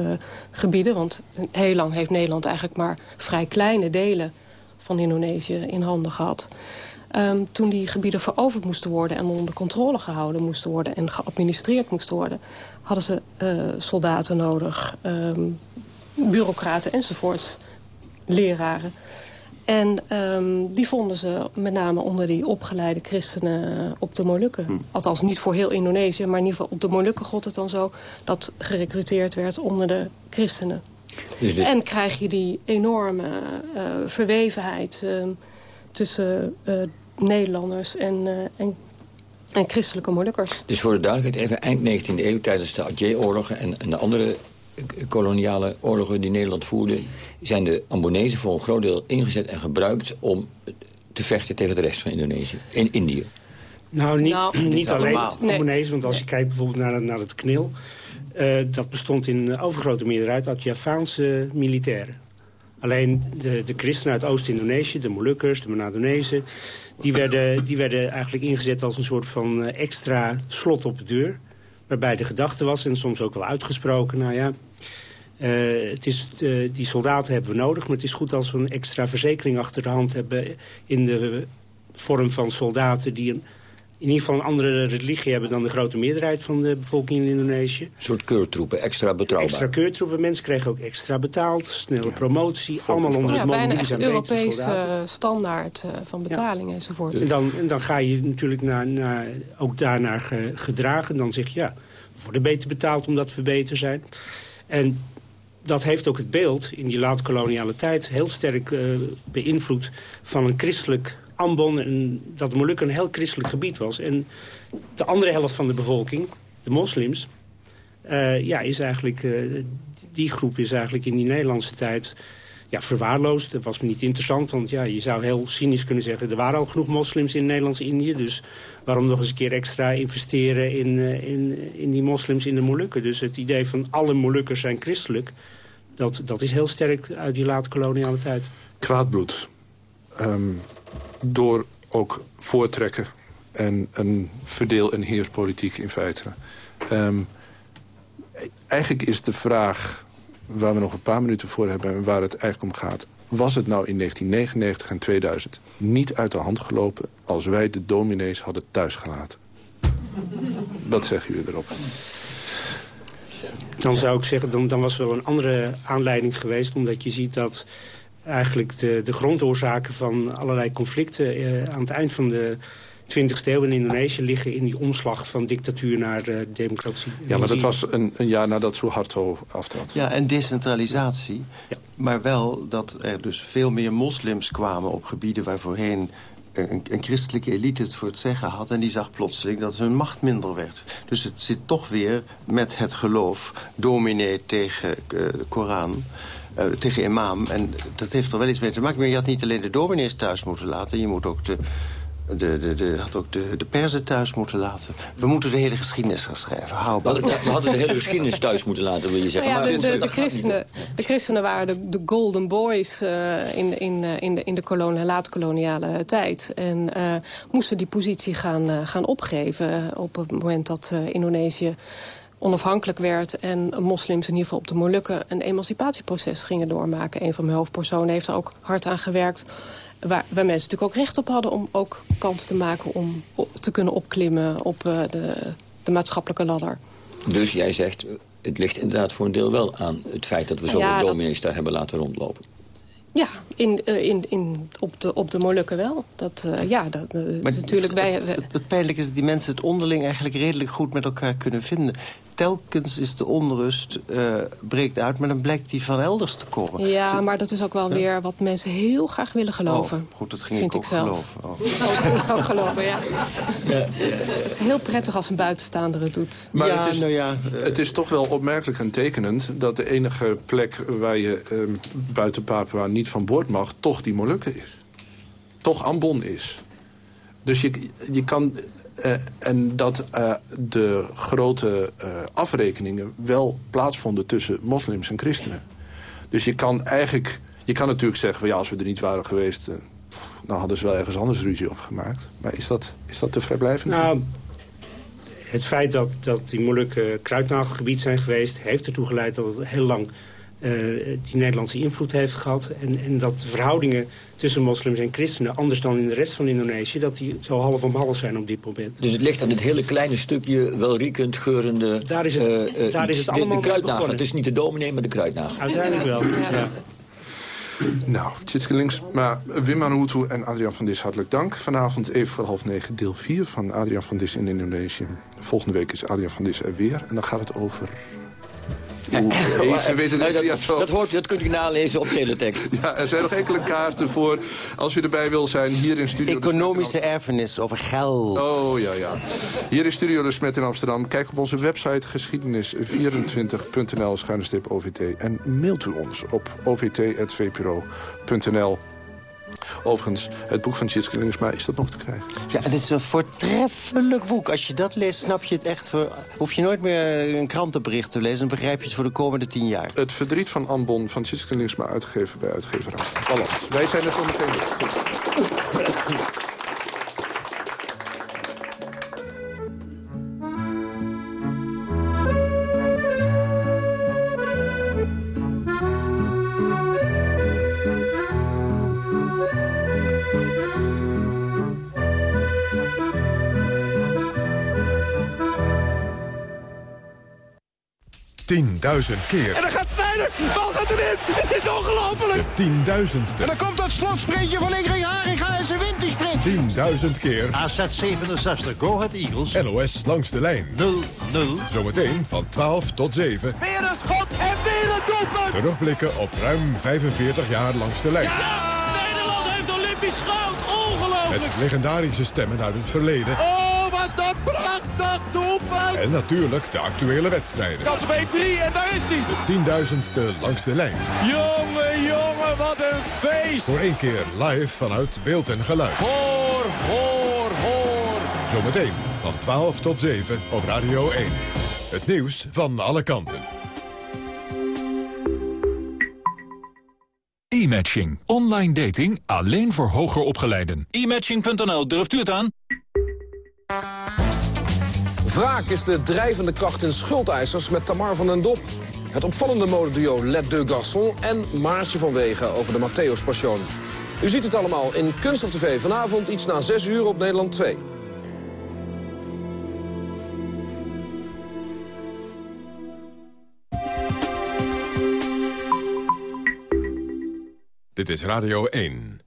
gebieden... want heel lang heeft Nederland eigenlijk maar vrij kleine delen van Indonesië in handen gehad... Um, toen die gebieden veroverd moesten worden... en onder controle gehouden moesten worden en geadministreerd moesten worden... hadden ze uh, soldaten nodig, um, bureaucraten enzovoort, leraren. En um, die vonden ze met name onder die opgeleide christenen op de Molukken. Hm. Althans niet voor heel Indonesië, maar in ieder geval op de Molukken god het dan zo... dat gerecruiteerd werd onder de christenen. Dus dit... En krijg je die enorme uh, verwevenheid... Uh, tussen uh, Nederlanders en, uh, en, en, christelijke Molukkers. Dus voor de duidelijkheid, even eind 19e eeuw... tijdens de Aceh-oorlogen en, en, de andere koloniale oorlogen die Nederland voerde... zijn de Ambonezen voor een groot deel ingezet en gebruikt... om te vechten tegen de rest van Indonesië. In Indië. Nou, niet, nou, niet alleen Ambonezen, want als je kijkt bijvoorbeeld naar, naar het knil... Uh, dat bestond in overgrote meerderheid uit Javaanse militairen. Alleen de, de christenen uit Oost-Indonesië, de Molukkers, de Manadonezen... Die werden, die werden eigenlijk ingezet als een soort van eh, extra slot op de deur. Waarbij de gedachte was, en soms ook wel uitgesproken... nou ja, uh, het is, uh, die soldaten hebben we nodig... maar het is goed als we een extra verzekering achter de hand hebben... in de vorm van soldaten die een in ieder geval een andere religie hebben... dan de grote meerderheid van de bevolking in Indonesië. Een soort keurtroepen, extra betrouwbaar. Extra keurtroepen, mensen kregen ook extra betaald. Snelle promotie, allemaal onder ja, het mom. bijna echt Europese soldaten. standaard eh, van betaling enzovoort. En dan, en dan ga je natuurlijk naar, naar, ook daarnaar ge- gedragen. Dan zeg je, ja, we worden beter betaald omdat we beter zijn. En dat heeft ook het beeld in die laat-koloniale tijd... heel sterk eh, beïnvloed van een christelijk Ambon... en dat de Molukken een heel christelijk gebied was. En de andere helft van de bevolking, de moslims... eh, ja, is eigenlijk, eh, die groep is eigenlijk in die Nederlandse tijd ja, verwaarloosd. Dat was niet interessant, want ja, je zou heel cynisch kunnen zeggen... er waren al genoeg moslims in Nederlands-Indië... dus waarom nog eens een keer extra investeren in, eh, in, in die moslims in de Molukken? Dus het idee van alle Molukkers zijn christelijk... dat, dat is heel sterk uit die late koloniale tijd. kwaadbloed. Ehm, door ook voortrekken en een verdeel- en heerspolitiek in feite. Ehm, eigenlijk is de vraag waar we nog een paar minuten voor hebben... en waar het eigenlijk om gaat... was het nou in 1999 en 2000 niet uit de hand gelopen... als wij de dominees hadden thuisgelaten? Wat zeggen jullie erop? Dan zou ik zeggen, dan, dan was er wel een andere aanleiding geweest... omdat je ziet dat eigenlijk de, de grondoorzaken van allerlei conflicten... Eh, aan het eind van de 20e eeuw in Indonesië liggen... in die omslag van dictatuur naar eh, democratie. Ja, maar dat was een, een jaar nadat Suharto aftrad. Ja, en decentralisatie. Maar wel dat er dus veel meer moslims kwamen op gebieden waar voorheen een, een christelijke elite het voor het zeggen had. En die zag plotseling dat hun macht minder werd. Dus het zit toch weer met het geloof, dominee tegen eh, de Koran... eh, tegen imam. En dat heeft er wel iets mee te maken. Maar je had niet alleen de dominees thuis moeten laten. Je moet ook de, de, de, de, had ook de, de persen thuis moeten laten. We moeten de hele geschiedenis gaan schrijven. Hou We hadden, we hadden de hele geschiedenis thuis moeten laten, wil je zeggen. Ja, de, Maar- de, de, christenen, de christenen waren de, de golden boys eh, in, de- in, eh, in de, in de koloniale, laat-koloniale tijd. En eh, moesten die positie gaan, gaan opgeven op het moment dat eh, Indonesië onafhankelijk werd... en moslims in ieder geval op de Molukken een emancipatieproces gingen doormaken. Een van mijn hoofdpersonen heeft er ook hard aan gewerkt... Waar, waar mensen natuurlijk ook recht op hadden om ook kans te maken... om op- te kunnen opklimmen op eh, de, de maatschappelijke ladder. Dus jij zegt, eh, het ligt inderdaad voor een deel wel aan het feit... dat we zoveel Ja, dat- daar hebben laten rondlopen. Ja, in, eh, in, in, op, de, op de Molukken wel. Dat, eh, ja, dat, Maar natuurlijk bij, het, het pijnlijke is dat die mensen het onderling eigenlijk redelijk goed met elkaar kunnen vinden. Telkens is de onrust, eh, breekt uit, maar dan blijkt die van elders te komen. Ja, maar dat is ook wel weer wat mensen heel graag willen geloven. Oh, goed, dat ging vind ik ook zelf. geloven. Oh. Ook, ook geloven, ja. Het is heel prettig als een buitenstaander het doet. Maar Ja, het, is, nou ja, het is toch wel opmerkelijk en tekenend... dat de enige plek waar je ehm, buiten Papua niet van boord mag... toch die Molukken is. Toch Ambon is. Dus je, je kan... eh, en dat eh, de grote eh, afrekeningen wel plaatsvonden tussen moslims en christenen. Dus je kan eigenlijk... Je kan natuurlijk zeggen, van, ja, als we er niet waren geweest... dan hadden ze wel ergens anders ruzie op gemaakt. Maar is dat, is dat te vrijblijvend? Nou, het feit dat, dat die Molukken kruidnagelgebied zijn geweest... heeft ertoe geleid dat het heel lang die Nederlandse invloed heeft gehad. En, en dat de verhoudingen tussen moslims en christenen... anders dan in de rest van Indonesië... dat die zo half om half zijn op dit moment. Dus het ligt aan dit hele kleine stukje welriekend geurende... Daar is het- eh, eh, daar is het de, allemaal de begonnen. Het is niet de dominee, maar de kruidnagel. Uiteindelijk wel, ja. Nou, Tjitske Links, maar Wim Manutu en Adriaan van Dis, hartelijk dank. Vanavond even voor half negen, deel 4 van Adriaan van Dis in Indonesië. Volgende week is Adriaan van Dis er weer. En dan gaat het over... Even weten Nee, dat, dat, dat, hoort, dat kunt u nalezen op teletext. Ja, er zijn nog enkele kaarten voor. Als u erbij wil zijn, hier in Studio de Economische erfenis over geld. Oh, ja, ja. Hier in Studio de Smet in Amsterdam. Kijk op onze website geschiedenis24.nl OVT. En mailt u ons op ovt.vpro.nl. Overigens, het boek van Tjitske Linksma, is dat nog te krijgen? Ja, en dit is een voortreffelijk boek. Als je dat leest, snap je het echt. Voor, hoef je nooit meer een krantenbericht te lezen. Dan begrijp je het voor de komende tien jaar. Het verdriet van Ambon van Tjitske Linksma uitgegeven bij uitgeverij Balans. Wij zijn er zo meteen 10.000 keer. En dan gaat Snijder, de bal gaat erin. Het is ongelooflijk. De tienduizendste. En dan komt dat slotsprintje van Ingrid Haringa en ze wint die sprint. 10.000 keer. AZ 67, Go Ahead Eagles. NOS langs de lijn. 0-0. Zometeen van 12 tot 7. Weer een schot en weer een doelpunt. Terugblikken op ruim 45 jaar langs de lijn. Nederland heeft Olympisch goud. Ongelooflijk. Met legendarische stemmen uit het verleden. Oh, En natuurlijk de actuele wedstrijden. Kans op 1-3 en daar is hij. De tienduizendste langs de lijn. Jongen, jongen, wat een feest. Voor één keer live vanuit beeld en geluid. Hoor, hoor, hoor. Zometeen van 12 tot 7 op Radio 1. Het nieuws van alle kanten. E-matching. Online dating alleen voor hoger opgeleiden. E-matching.nl, durft u het aan? Wraak is de drijvende kracht in schuldeisers met Tamar van den Dop. Het opvallende modeduo Les Deux Garçons en Maartje van Wegen over de Matthäus Passion. U ziet het allemaal in Kunst of TV vanavond iets na 6 uur op Nederland 2. Dit is Radio 1.